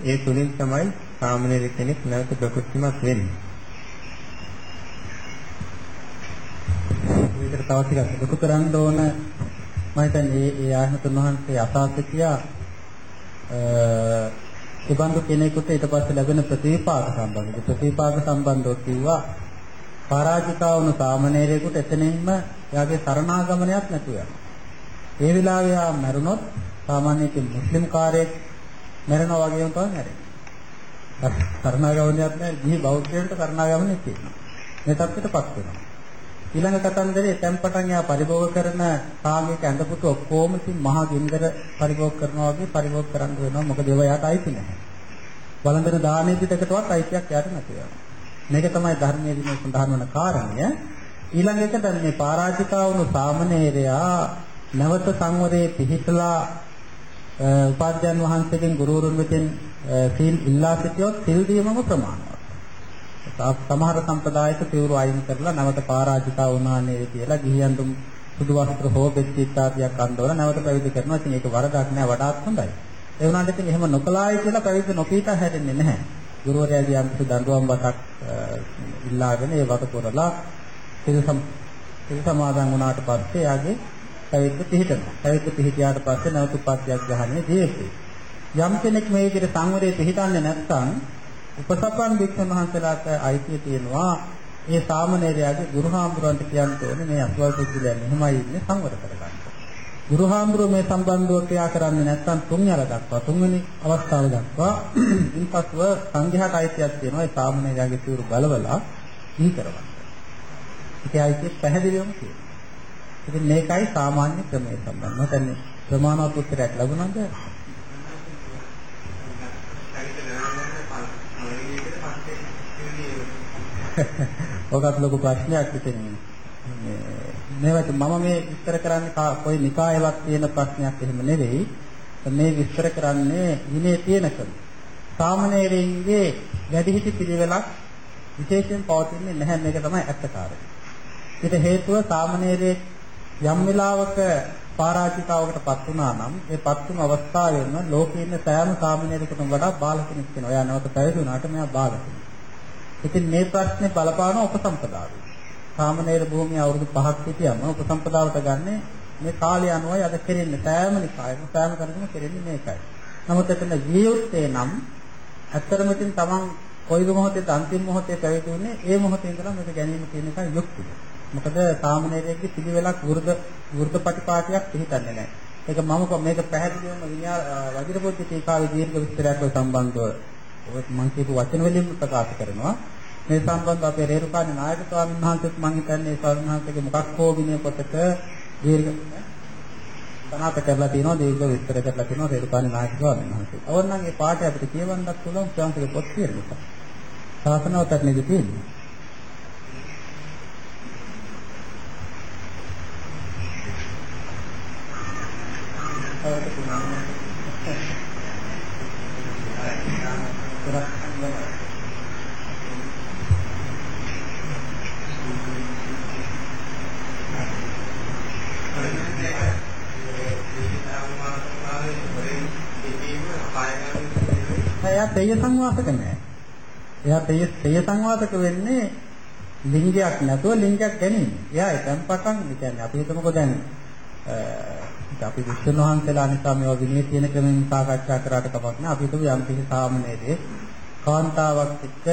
ඒ තුලින් තමයි සාමාන්‍ය කෙනෙක් නැවත ප්‍රකෘතිමත් වෙන්නේ. විතර තව ටිකක් දුක කරන්න ඕන මම හිතන්නේ ඒ ආයතන වහන්සේ අසාධ්‍යකියා ඒ බඳු කෙනෙකුට ඊට පස්සේ ලැබෙන ප්‍රතිපාක සම්බන්ධව ප්‍රතිපාක සම්බන්ධව කිව්වා පරාජිතා වුණු සාමණේරයෙකුට එතනින්ම එයාගේ සරණාගමනයක් නැතුව යනවා. ඒ වෙලාවේ ආ මැරුණොත් සාමාන්‍යයෙන් මුස්ලිම් කාර්යයක් මැරෙනවා වගේම තමයි මැරෙන්නේ. සරණාගමනයක් නැහැ. ගිහි බෞද්ධයන්ට සරණාගමනයක් තියෙනවා. මේ තත්ත්වයටපත් වෙනවා. ඊළඟ කතන්දරේ එතෙන් පටන් යා පරිභෝග කරන කාමයක ඇඳපුතු ඔක්කොම ඉතින් මහා ගින්දර පරිභෝග කරනවා වගේ පරිභෝග කරන්න වෙනවා. මොකද ඒවා යාට අයිති නැහැ. වළඳන දානෙ පිටකටවත් අයිතියක් යාට නැති වෙනවා. මේක තමයි ධර්මයේ දින සඳහන් වන කාරණය. ඊළඟ එක දැන් මේ පරාජිතා වුණු සාමණේරයා නැවත සංවරයේ පිහිටලා උපාධ්‍යයන් වහන්සේගෙන් ගුරුවරුන් වෙතින් සීල් ඉල්ලා සිටියොත් සිල් දීමම ප්‍රමාණවත්. සමහර සම්ප්‍රදායක පියවරු අයින් කරලා නැවත පරාජිතා වුණා නේද කියලා ගිහියන් දුම් සුදු වස්ත්‍ර හෝ බෙත් ඉත්‍යාදියක් අඳවලා නැවත පැවිදි කරනවා. ඉතින් ඒක වරදක් නෑ වඩාත් හොඳයි. ඒ වුණාට ඉතින් එහෙම නොකලායි කියලා පැවිදි නොකීට හැදෙන්නේ නැහැ. ගුරුවරයාගේ යම්කිසි දඬුවම් වතක් ඉල්ලාගෙන ඒ වත පුරලා සිල් සමාදන් වුණාට පස්සේ යාගේ පැවිද්ද පිළිහිටනවා. පැවිද්ද පිළිහිටියාට පස්සේ නැවත උපත්යක් ගහන්නේ ජීවිතේ. යම් කෙනෙක් මේ විදිහට සංවරයේ පිළිහිටන්නේ නැත්නම් උපසපන් වික්ෂණ වහන්සේලාට අයිතිය තියෙනවා මේ සාමණේරයාගේ ගුරුහාමුදුරන්ට කියන්න ඕනේ මේ අසවල් පුද්ගලයන් එහෙමයි ඉන්නේ සංවර කරගන්න. ගුරුහාමුදුරුවෝ මේ සම්බන්ධව ක්‍රියා කරන්නේ නැත්නම් තුන්වර දක්වා තුන්වෙනි අවස්ථාව දක්වා ඉන්පස්ව සංඝයාට අයිතියක් තියෙනවා ඒ සාමණේරයාගේ සිවුරු බලවලා දී කරවන්න. ඒකයි අයිතිය පැහැදිලිවම තියෙනවා. ඉතින් මේකයි සාමාන්‍ය ක්‍රමයේ සම්බන්ධ. මම කියන්නේ ප්‍රමාණවත් උත්තරයක් ලැබුණාද? ඔකත් ලොකු ප්‍රශ්නයක් ඉතින් මේවට මම මේ විස්තර කරන්නේ කොයි නිකායවත් තියෙන ප්‍රශ්නයක් එහෙම නෙවෙයි. මේ විස්තර කරන්නේ විනේ තියෙනකම. සාමණේරයන්ගේ වැඩිහිටි පිළිවෙලක් විශේෂයෙන් පවතින්නේ නැහැ මේක තමයි ඇත්ත කාරණය. ඊට හේතුව සාමණේරයේ යම් වෙලාවක පරාජිතාවකටපත් වුණා නම් ඒ පත් වුණු අවස්ථාවෙම ලෝකේ ඉන්න සෑම සාමණේරයෙකුටම වඩා බාල කෙනෙක් වෙනවා. එයා නැවත පැවිදි වුණාට මෙයා බාල කෙනෙක්. ඉතින් මේ ප්‍රශ්නේ බලපාන උපසම්පදාවේ. සාමණේර භූමිය අවුරුදු 5ක් හිටියම උපසම්පදාවට ගන්න මේ කාලය අනුවයි අද කෙරෙන්නේ. සෑම නිකායම සෑම තැනකම කෙරෙන්නේ මේකයි. නමුත් එතන ජීවිතේ නම් ඇත්තරම ඉතින් Taman කොයි මොහොතේ අන්තිම මොහොතේ පැවිදි වුණේ ඒ මොහොතේ ඉඳලා මේක ගැනීම කියන එකයි යුක්තිය. මොකද සාමණේරයෙක්ගේ පිළිවෙලක් වෘද වෘද ප්‍රතිපාටියක් පිළිතන්නේ නැහැ. ඒක මම මේක පැහැදිලිවම විඤ්ඤා වජිරපොත්ති ටීකාවේ දීර්ඝ විස්තරයක් සම්බන්ධව ඔය මම කියපු වචන වලින් ප්‍රකාශ කරනවා. මේ සම්බන්ධ අපේ රේරුකාණේ නායක ස්වාමීන් වහන්සේත් මම හිතන්නේ ඒ ස්වාමීන් වහන්සේගේ මොකක් හෝ විනය පොතක දීර්ඝ තනත කරලා තියෙනවා දීර්ඝ විස්තර කරලා තියෙනවා රේරුකාණේ නායක ස්වාමීන් වහන්සේ. ඕනනම් ඒ පාඩය අපිට කියවන්නත් පුළුවන් ස්වාමීන්ගේ පොත් කියන නිසා. ශාසනවතත් නේද තියෙන්නේ. අවුරුදු එයා තේය සංවාසක නැහැ. එයා තේය තේය සංවාසක වෙන්නේ ලිංගයක් නැතුව ලිංගයක් ගැනීම. එයා එකන් පටන් කියන්නේ අපි හිතමුකෝ දැන් අපි විශ්වන වහන්සේලා නිසා මේවා විනය තියෙන ක්‍රමෙන් සාකච්ඡා කරාට කමක් නැහැ. අපි හිතුව යම් කිසි සාමනේරේ කාන්තාවක් එක්ක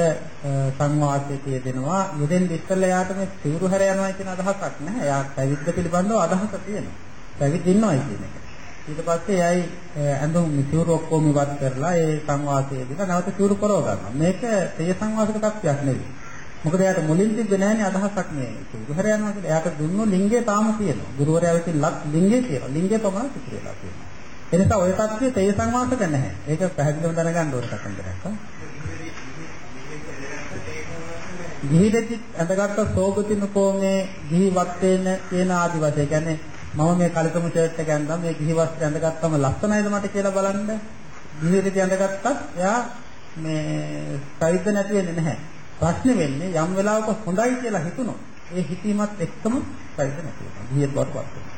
සංවාදයේ දෙනවා. යෙදෙන් ඉස්සෙල්ලා යාට මේ සිවුරු හැර යනවා කියන අදහසක් නැහැ. එයා පැවිද්ද පිළිබඳව අදහසක් තියෙනවා. පැවිදි ඉන්නවා කියන එක. ඊට පස්සේ එයයි ඇඳුම් සිවුරු ඔක්කොම ඉවත් කරලා ඒ සංවාසයේ දින නැවත සිවුරු කරව ගන්නවා. මේක තේ සංවාසක තත්ත්වයක් නෙවෙයි. මොකද එයාට මුලින් තිබ්බේ නැහැනේ අදහසක් මේ සිවුරු හැර යනවා කියලා. එයාට දුන්නු ලිංගය තාම තියෙනවා. ගුරුවරයා විසින් ලක් ලිංගය තියෙනවා. ලිංගය පමණ සිදුරලා තියෙනවා. ඒ නිසා ওই තත්ත්වයේ තේ සංවාසක නැහැ. ඒක පැහැදිලිව දැනගන්න ඕන කතන්දරයක්. ගිහිදෙත් ඇඳගත්ත සෝගතින කෝමේ ගිහි වත්තේන කියන ආදි වශයෙන් කියන්නේ මම මේ කලකම ෂර්ට් එක ඇඳලා මේ ගිහි වස්ත්‍රය ඇඳගත්තම ලස්සනයිද මට කියලා බලන්න. ගිහිදෙත් ඇඳගත්තත් එයා මේ සයිද නැති වෙන්නේ නැහැ. ප්‍රශ්නේ වෙන්නේ යම් වෙලාවක හොඳයි කියලා හිතුනොත් ඒ හිතීමත් එක්කම සයිද නැති වෙනවා. ගිහියත් වරපත් වෙනවා.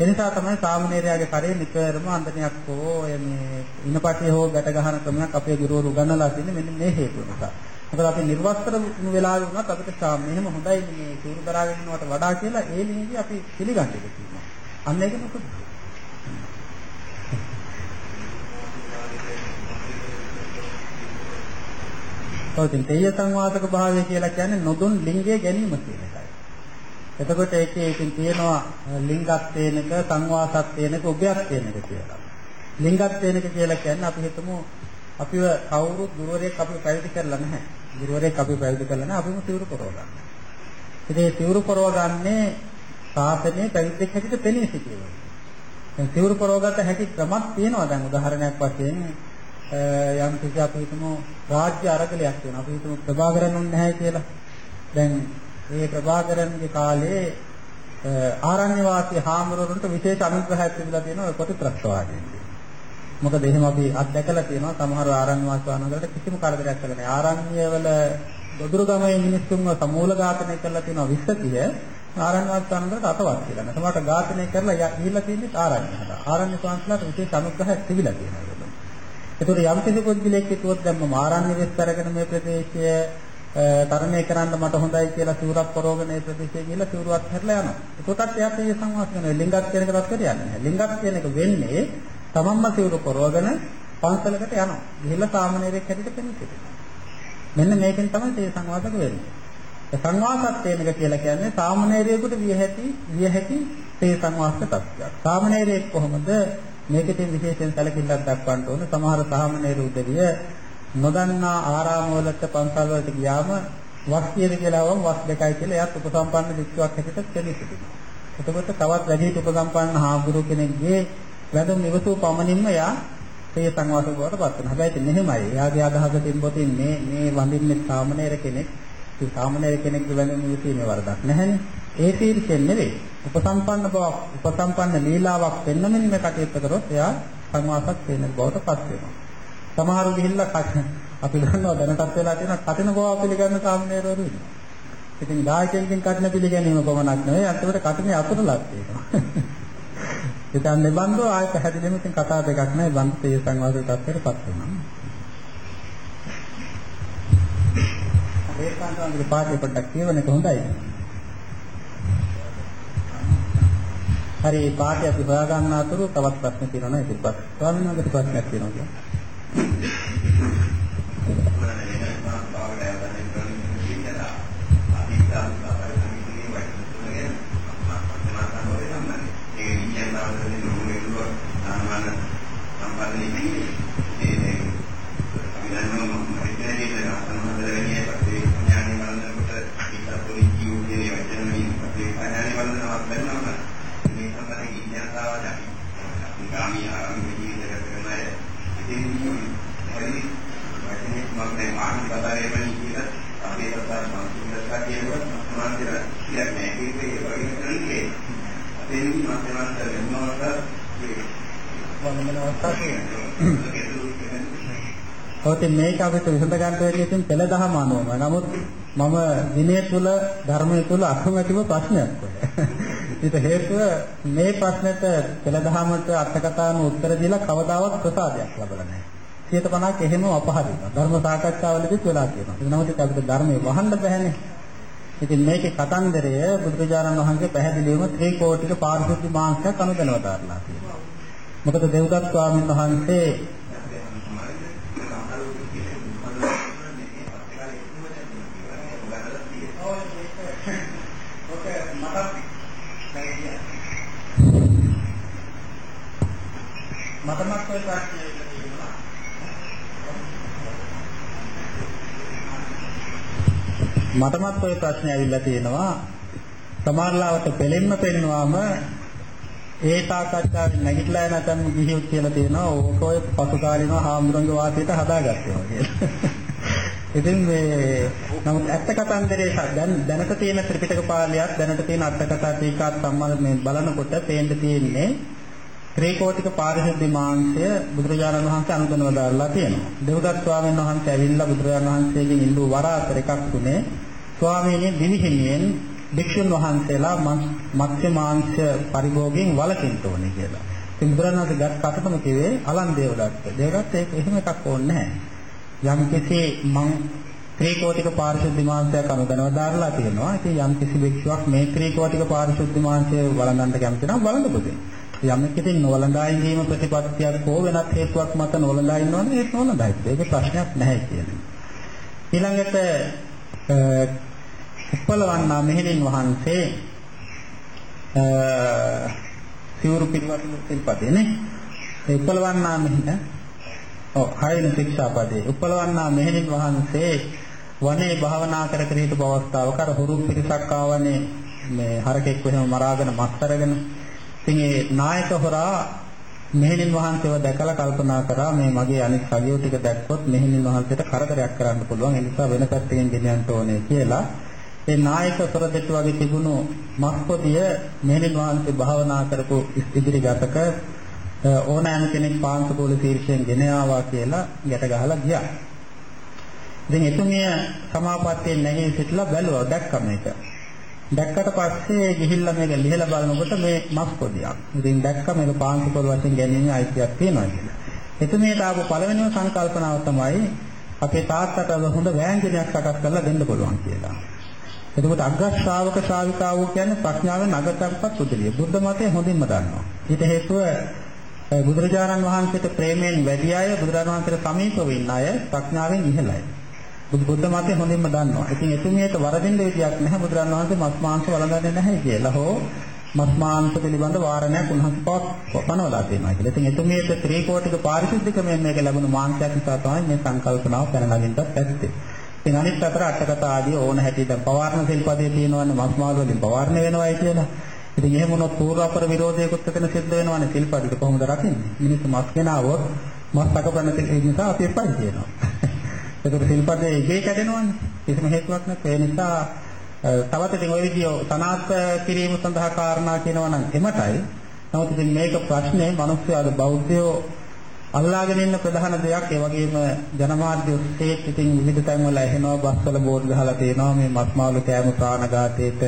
ඒ නිසා තමයි සාමණේරයාගේ කරේ නිතරම අන්දනියක් හෝ ඔය මේ ඉනපටිය හෝ ගැට ගහන ක්‍රමයක් අපේ ගුරුවරු උගන්වලා තින්නේ මෙන්න මේ හේතුව නිසා. මොකද අපි නිර්වස්ත්‍ර වෙලාවේ වුණත් අපිට සාම මෙහෙම හොඳයි මේ සූරු දරාගෙන ඉන්නවට වඩා කියලා ඒ නිදී අපි පිළිගන්නේ කියනවා. අන්න ඒක මොකද? ඔතින් තේය සංවාසක භාවය කියලා කියන්නේ නොදුන් ලිංගයේ ගැනීම කියන එකයි. එතකොට ඒකේ ඉතින් තියෙනවා ලිංගත්වේනක සංවාසත්වේනක උභයත්වේනක කියලා. ලිංගත්වේනක කියලා කියන්නේ අපි හිතමු අපිව කවුරුත් ගුරුවරයෙක් අපිව පැවිදි කරලා නැහැ. ගුරුවරයෙක් අපිව පැවිදි කරලා නැහැ. අපිම සිවුරු පරව ගන්නවා. ඉතින් ඒ සිවුරු පරව ගන්නේ සාසනයේ පැවිද්දෙක් හැටියට පෙනී සිටිනවා. දැන් සිවුරු පරවගත හැකි ක්‍රමක් තියෙනවා. දැන් උදාහරණයක් වශයෙන් යම් කිසි අපි හිතමු රාජ්‍ය අරගලයක් තියෙනවා. අපි හිතමු ප්‍රභාකරන් උන් නැහැ කියලා. දැන් මේ ප්‍රභාකරන්ගේ කාලේ ආරණ්‍ය වාසී හාමුදුරුවන්ට විශේෂ අනුග්‍රහයක් තිබිලා තියෙනවා ප්‍රතිත්‍රස්තවාදයෙන්. මොකද එහෙම අපි අත්දැකලා තියෙනවා සමහර ආරණ්‍ය වාසී වහන්සේලාට කිසිම කරදරයක් කරලා නැහැ. ආරණ්‍යවල දොදුරු ගමේ මිනිස්සුන්ව සමූල ඝාතනය කරලා තියෙනවා 20 ආරණ්‍ය වාසී වහන්සේලාට අතවත් කියලා. නැත්නම් ඝාතනය කරලා ගිහිල්ලා තියෙන්නේ ආරණ්‍ය හදා. ආරණ්‍ය වහන්සේලාට විශේෂ අනුග්‍රහයක් තිබිලා තියෙනවා. ඒතකොට යම් කිසි පුද්ගලයෙක් හිතුවොත් දැන් මම ආරණ්‍ය විස්තරගෙන මේ ප්‍රදේශය තරණය කරන්න මට හොඳයි කියලා සිවුරක් පරවගෙන මේ ප්‍රදේශයේ ගිහලා සිවුරක් හැරලා යනවා. ඒකටත් එයාට මේ සංවාස කරනවා. ලිංගත් කියන එක තත්ත්වයට යන්නේ නැහැ. ලිංගත් කියන එක වෙන්නේ තමන්ම සිවුර පරවගෙන පන්සලකට යනවා. ගිහිල්ලා සාමණේරයෙක් හැටියට පෙනී සිටිනවා. මෙන්න මේකෙන් තමයි තේ සංවාසක වෙන්නේ. ඒ සංවාසත්වයෙන් කියලා කියන්නේ සාමණේරයෙකුට විය හැකි විය හැකි තේ සංවාසක තත්ත්වයක්. සාමණේරයෙක් කොහොමද මේකෙන් විශේෂයෙන් සැලකිල්ලක් දක්වන්න ඕන. සමහර සාමණේර උදවිය නොදන්නා ආරාමවලට පන්සල් වලට ගියාම වස් කියන කියලා වම් වස් දෙකයි කියලා එයාත් උපසම්පන්න වික්ෂුවක් හැටියට කෙනෙක් සිටිනවා. එතකොට තවත් වැඩි උපසම්පන්න හාමුදුරුව කෙනෙක්ගේ වැඳුම් ඉවසූ පමණින්ම එයා තේ සංවාසක බවට පත් වෙනවා. හැබැයි ඉතින් මෙහෙමයි. එයාගේ අදහස තිබ්බොතින් මේ මේ වඳින්නේ සාමණේර කෙනෙක්. ඒ සාමණේර කෙනෙක්ගේ වැඳුම් ඉවසීමේ වරදක් නැහැනේ. ඒ තීර්ෂයෙන් නෙවෙයි. උපසම්පන්න බවක් උපසම්පන්න ලීලාවක් පෙන්වමින් මේ කටයුත්ත කරොත් එයා සංවාසක් වෙන බවට පත් වෙනවා. සමහරු ගිහිල්ලා අපි දන්නවා දැනටත් වෙලා තියෙන කටින ගෝවා පිළිගන්න සාමණේරවරු ඉන්නවා. ඉතින් දායකයන්ගෙන් කටින පිළිගැනීම පමණක් නෙවෙයි අන්තිමට කටිනේ අතුරුලක් තියෙනවා. ඉතින් නිබන්ධව ආය පැහැදිලිවම ඉතින් කතා දෙකක් නැහැ බන්ධ තේ සංවාදයේ තත්ත්වයටපත් වෙනවා. ඒ කාන්තාවගේ පාඩේ පොඩ්ඩක් කියවන එක හොඳයි. හරි මේ පාඩේ අපි හොයාගන්න අතුරු තවත් ප්‍රශ්න තියෙනවා නේද? ඉතින් ස්වාමීන් වහන්සේට ප්‍රශ්නයක් තියෙනවා ඔතෙන් මේක අපිට විසඳ ගන්න වෙන්නේ ඉතින් පෙළ දහම අනුවම. නමුත් මම දිනය තුල ධර්මයේ තුල අකමැතිව ප්‍රශ්නයක් ඔය. හේතුව මේ ප්‍රශ්නෙට පෙළ දහමට අර්ථකථන උත්තර දීලා කවදාවත් ප්‍රසාදයක් ලැබලා නැහැ. 150ක් එහෙම අපහරිනවා. ධර්ම සාකච්ඡාවලදීත් වෙලා තියෙනවා. ඒ නමුත් අපිට ධර්මයේ වහන්න බෑනේ. ඉතින් මේකේ කතන්දරය බුදුරජාණන් වහන්සේ පැහැදිලිවම ත්‍රිකෝටික පාරිශුද්ධ මාංශයක් අනුදැනව දාලා තියෙනවා. මොකද දෙව්දත් ස්වාමීන් වහන්සේ මටමත් ඔය ප්‍රශ්නේ තියෙනවා. මටමත් ඔය ප්‍රශ්නේ ඇවිල්ලා තියෙනවා. සමහරලාවට පෙලෙන්න පෙන්නවාම ඒ සාකච්ඡාවෙන් නැගිටලා නැතම් ගිහියොත් කියලා තියෙනවා ඕක ඔය පසුකාලීනව හාමුදුරන්ගේ වාසියට හදාගත්තා කියලා. ඉතින් මේ නමුත් ඇත්ත කතන්දරේ දැන් දැනට තියෙන ත්‍රිපිටක පාළියක් දැනට තියෙන අර්ථ කතා ටීකාත් සම්බන්ධ මේ බලනකොට පේන්න තියෙන්නේ ත්‍රිකෝටික පාරිශුද්ධ මාංශය බුදුරජාණන් වහන්සේ අනුදැනව දාලා තියෙනවා. දෙව්දත් ස්වාමීන් වහන්සේ ඇවිල්ලා බුදුරජාණන් වහන්සේගෙන් ඉල්ලූ වර අතර එකක් තුනේ ස්වාමීනි දිවිහිමියෙන් භික්ෂුන් වහන්සේලා මත්ස්‍ය මාංශ පරිභෝගයෙන් වළකින්න ඕනේ කියලා. ඉතින් බුදුරණවහන්සේ ගත් කටකම කිව්වේ අලන් දේවදත්ත. දේවදත්ත ඒක එහෙම එකක් ඕනේ නැහැ. යම් කිසි මං ත්‍රිකෝටික පාරිශුද්ධ මාංශයක් අනුදැනව දාරලා තියෙනවා. ඉතින් යම් කිසි භික්ෂුවක් මේ ත්‍රිකෝටික පාරිශුද්ධ මාංශය වළඳන්න කැමති නම් වළඳ පුතේ. යමෙක් ඉතින් නොවලඳා ඉඳීම ප්‍රතිපත්තියක් හෝ වෙනත් හේතුවක් මත නොවලඳා ඉන්නවනේ ඒක නොවලඳයි. ඒක ප්‍රශ්නයක් නැහැ කියන්නේ. ඊළඟට උප්පලවන්නා මෙහෙණින් වහන්සේ සිවුරු පිළිවතුන සිල්පදේ නේ. ඒ උප්පලවන්නා මෙහෙණ ඔව් හයන ශික්ෂාපදේ. උප්පලවන්නා මෙහෙණින් වහන්සේ වනේ භාවනා කර කර හිටපු අවස්ථාවක අර හුරු පිරිසක් ආවනේ මේ හරකෙක් වෙනම මරාගෙන මස් අරගෙන ඉතින් ඒ නායක හොරා මෙහෙණින් වහන්සේව දැකලා කල්පනා කරා මේ මගේ අනිත් සගියෝ ටික දැක්කොත් මෙහෙණින් වහන්සේට කරදරයක් කරන්න පුළුවන් ඒ නිසා වෙන පැත්තකින් ගෙනියන්න ඕනේ කියලා ඒ නායක සොරදෙට්ට වගේ තිබුණු මස්පොදිය මෙහෙණින් වහන්සේ භාවනා කරපු ඉදිරි ගතක ඕනෑම කෙනෙක් පාංශකෝල ශීර්ෂයෙන් ගෙන ආවා කියලා ගැට ගහලා ගියා. ඉතින් එතුමිය සමාපත්තියෙන් නැගී සිටලා බැලුවා දැක්කම ඒක. දැක්කට පස්සේ ගිහිල්ලා මේක ලිහලා බලනකොට මේ මස් පොදියක්. ඉතින් දැක්ක මේක පාංශකෝල වශයෙන් ගැනීමේ අයිතියක් තියෙනවා කියලා. එතුමියට ආපු පළවෙනිම සංකල්පනාව තමයි අපේ තාත්තට හොඳ වෑංජනයක් සකස් කරලා දෙන්න පුළුවන් කියලා. එතකොට අග්‍ර ශ්‍රාවක ශ්‍රාවිකාවෝ කියන්නේ ප්‍රඥාවෙන් අගතම්පත් පුදුලිය. බුද්ධ මතය හොඳින්ම දන්නවා. ඊට හේතුව බුදුරජාණන් වහන්සේට ප්‍රේමයෙන් වැඩි අය බුදුරජාණන් වහන්සේට සමීපව ඉන්න අය ප්‍රඥාවෙන් ඉහළයි. බුද්ධ මතය හොඳින්ම දන්නවා. ඉතින් එතුමියට වරදින්න විදියක් නැහැ බුදුරජාණන් වහන්සේ මස් මාංශ වළඳන්නේ නැහැ කියලා හෝ මස් මාංශ පිළිබඳ වාරණයක් උන්වහන්සේ පනවලා තියෙනවා කියලා. ඉතින් එතුමියට ත්‍රිකෝටික පාරිශුද්ධිකමෙන් මේක ලැබුණු මාංශයක් නිසා තමයි මේ සංකල්පනාව පැන නගින්නත් ඇත්තේ. ඉතින් අනිත් අතර අටකතා ආදී ඕන හැටි දැන් පවාරණ සිල්පදයේ තියෙනවනේ මස් මාළු වලින් පවාරණ වෙනවයි කියලා. ඉතින් එහෙම වුණොත් පූර්වාපර විරෝධයකුත් එතන සිද්ධ වෙනවනේ සිල්පදිට කොහොමද රකින්නේ? මිනිස්සු මස් කෙනාවොත් මස් අකපන්න නිසා අපි එපයි කියනවා. ඒකට සිල්පදයේ ඉගේ කැඩෙනවනේ. කිසිම හේතුවක් නැත්නම් ඒ නිසා තවත් ඉතින් ওই විදිය තනාත් කිරීම සඳහා කාරණා කියනවා නම් එමටයි. නමුත් ඉතින් මේක ප්‍රශ්නේ මිනිස්සු අද බෞද්ධයෝ අල්ලාගෙන ඉන්න ප්‍රධාන දෙයක් ඒ වගේම ජනමාධ්‍ය ඔස්සේ ඉතින් විවිධ තැන්වල ඇහෙනවා බස්වල බෝඩ් ගහලා තියෙනවා මේ මස් මාළු කෑම ප්‍රාණඝාතයට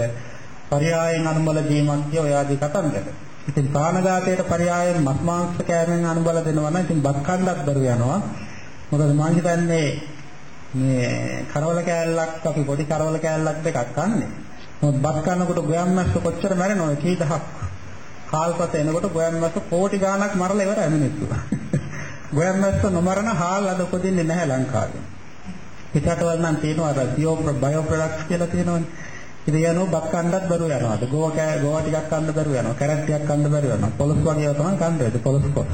පරයායෙන් අනුබල දීමක් කිය ඔය ආදී කතන්දර. ඉතින් ප්‍රාණඝාතයට පරයායෙන් මස් මාංශ කෑමෙන් අනුබල දෙනවා නම් ඉතින් බත් කන්නත් බැරුව යනවා. මොකද මම හිතන්නේ මේ කරවල කෑල්ලක් අපි පොඩි කරවල කෑල්ලක් දෙකක් කන්නේ. මොකද බත් කනකොට ගොයම් මැස්ස කොච්චර මැරෙනවද කී දහක්. කාල්පත එනකොට ගොයම් මැස්ස කෝටි ගාණක් මරලා ඉවරයි මිනිස්සු. ගොයම් මැස්ස නොමරන හාල් අද උපදින්නේ නැහැ ලංකාවේ. පිටරටවල නම් තියෙනවා අර බියෝ බයෝ ප්‍රොඩක්ට්ස් කියලා තියෙනවනේ. ඉතින් යනෝ බත් කන්නත් බැරුව යනවා. ගෝව කෑ ගෝව ටිකක් කන්න බැරුව යනවා. කැරට් ටිකක් කන්න බැරුව යනවා. පොලොස් වගේ ඒවා තමයි කන්නේ. පොලොස් කොස්.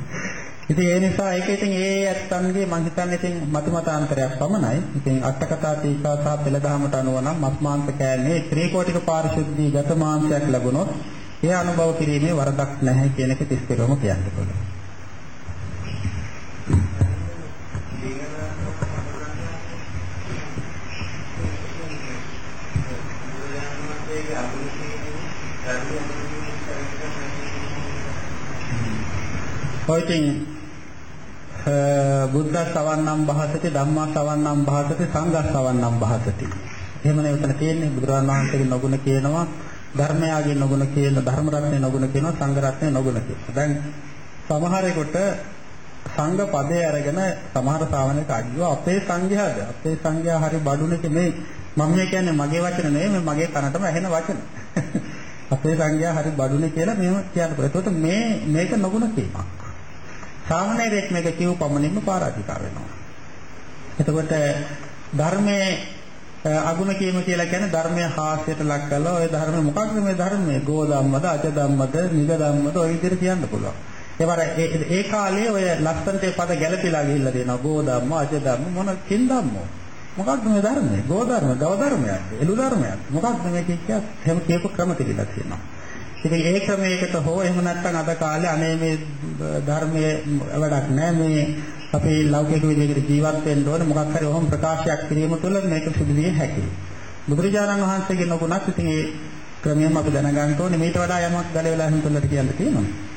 ඉතින් ඒ නිසා ඒක ඉතින් ඒ ඇත්තන්ගේ මං හිතන්නේ ඉතින් මතමතාන්තරයක් පමණයි. ඉතින් අටකතා තීකා සහ පෙළදහමට අනුව නම් මස් මාංශ කෑල්ලේ ත්‍රිකෝටික පාරිශුද්ධී ගත මාංශයක් ලැබුණොත් ඒ අනුභව කිරීමේ වරදක් නැහැ කියන එක තිස්තරම කියන්න පුළුවන්. ඔයිතින් බුද්ධ සවන්නම් භාසති ධම්මා සවන්නම් භාසති සංඝ සවන්නම් භාසති. එහෙමනේ උතන තියෙන්නේ බුදුරජාණන් වහන්සේගේ නොගුණ කියනවා ධර්මයාගේ නොගුණ කියන ධර්ම රත්නේ නොගුණ කියනවා සංඝ රත්නේ නොගුණ කියනවා. දැන් සමහරෙකුට සංඝ පදේ අරගෙන සමහර ශ්‍රාවණෙක් අඩියෝ අපේ සංඝයාද අපේ සංඝයා හරි බඩුනේ මේ මම මේ කියන්නේ මගේ වචන නෙවෙයි මගේ කනටම ඇහෙන වචන. අපේ සංඝයා හරි බඩුනේ කියලා මෙහෙම කියන්න පුළුවන්. ඒකට මේ මේක නොගුණ කීමක්. සාමාන්‍යයෙන් මේක කියව පමණින්ම පාරාධිකාර වෙනවා. එතකොට ධර්මයේ අගුණ කීම කියලා කියන්නේ ධර්මයේ හාස්‍යයට ලක් කළා. ඔය ධර්ම මොකක්ද මේ ධර්මයේ? ගෝ ධම්මද, අජ ධම්මද, නිග ධම්මද ඔය විදිහට කියන්න පුළුවන්. ඒවර ඒ කාලේ ඔය ලස්සනට පද ගැළපීලා ගිහිල්ලා තියෙනවා. ගෝ ධම්ම, අජ ධම්ම මොන කින් ධම්මෝ? මොකක්ද මේ ධර්මයේ? ගෝ ධර්ම, ගව ධර්මයක්, එළු ධර්මයක්. මොකක්ද මේක කියන්නේ? එහෙම කියපු ක්‍රම තිබිලා තියෙනවා. ඉතින් ඒ ක්‍රමයකට හෝ එහෙම නැත්නම් අද කාලේ අනේ මේ ධර්මයේ වැඩක් නැහැ මේ අපි ලෞකික විදිහකට ජීවත් වෙන්න ඕනේ මොකක් හරි ඔහොම ප්‍රකාශයක් කිරීම තුළ මේක සිදු විය හැකියි. බුදුරජාණන් වහන්සේගේ නොගුණත් ඉතින් ඒ ක්‍රමයෙන් අපි දැනගන්න ඕනේ මේට වඩා යමක් ගල වෙලා හින් තුළට කියන්න තියෙනවා.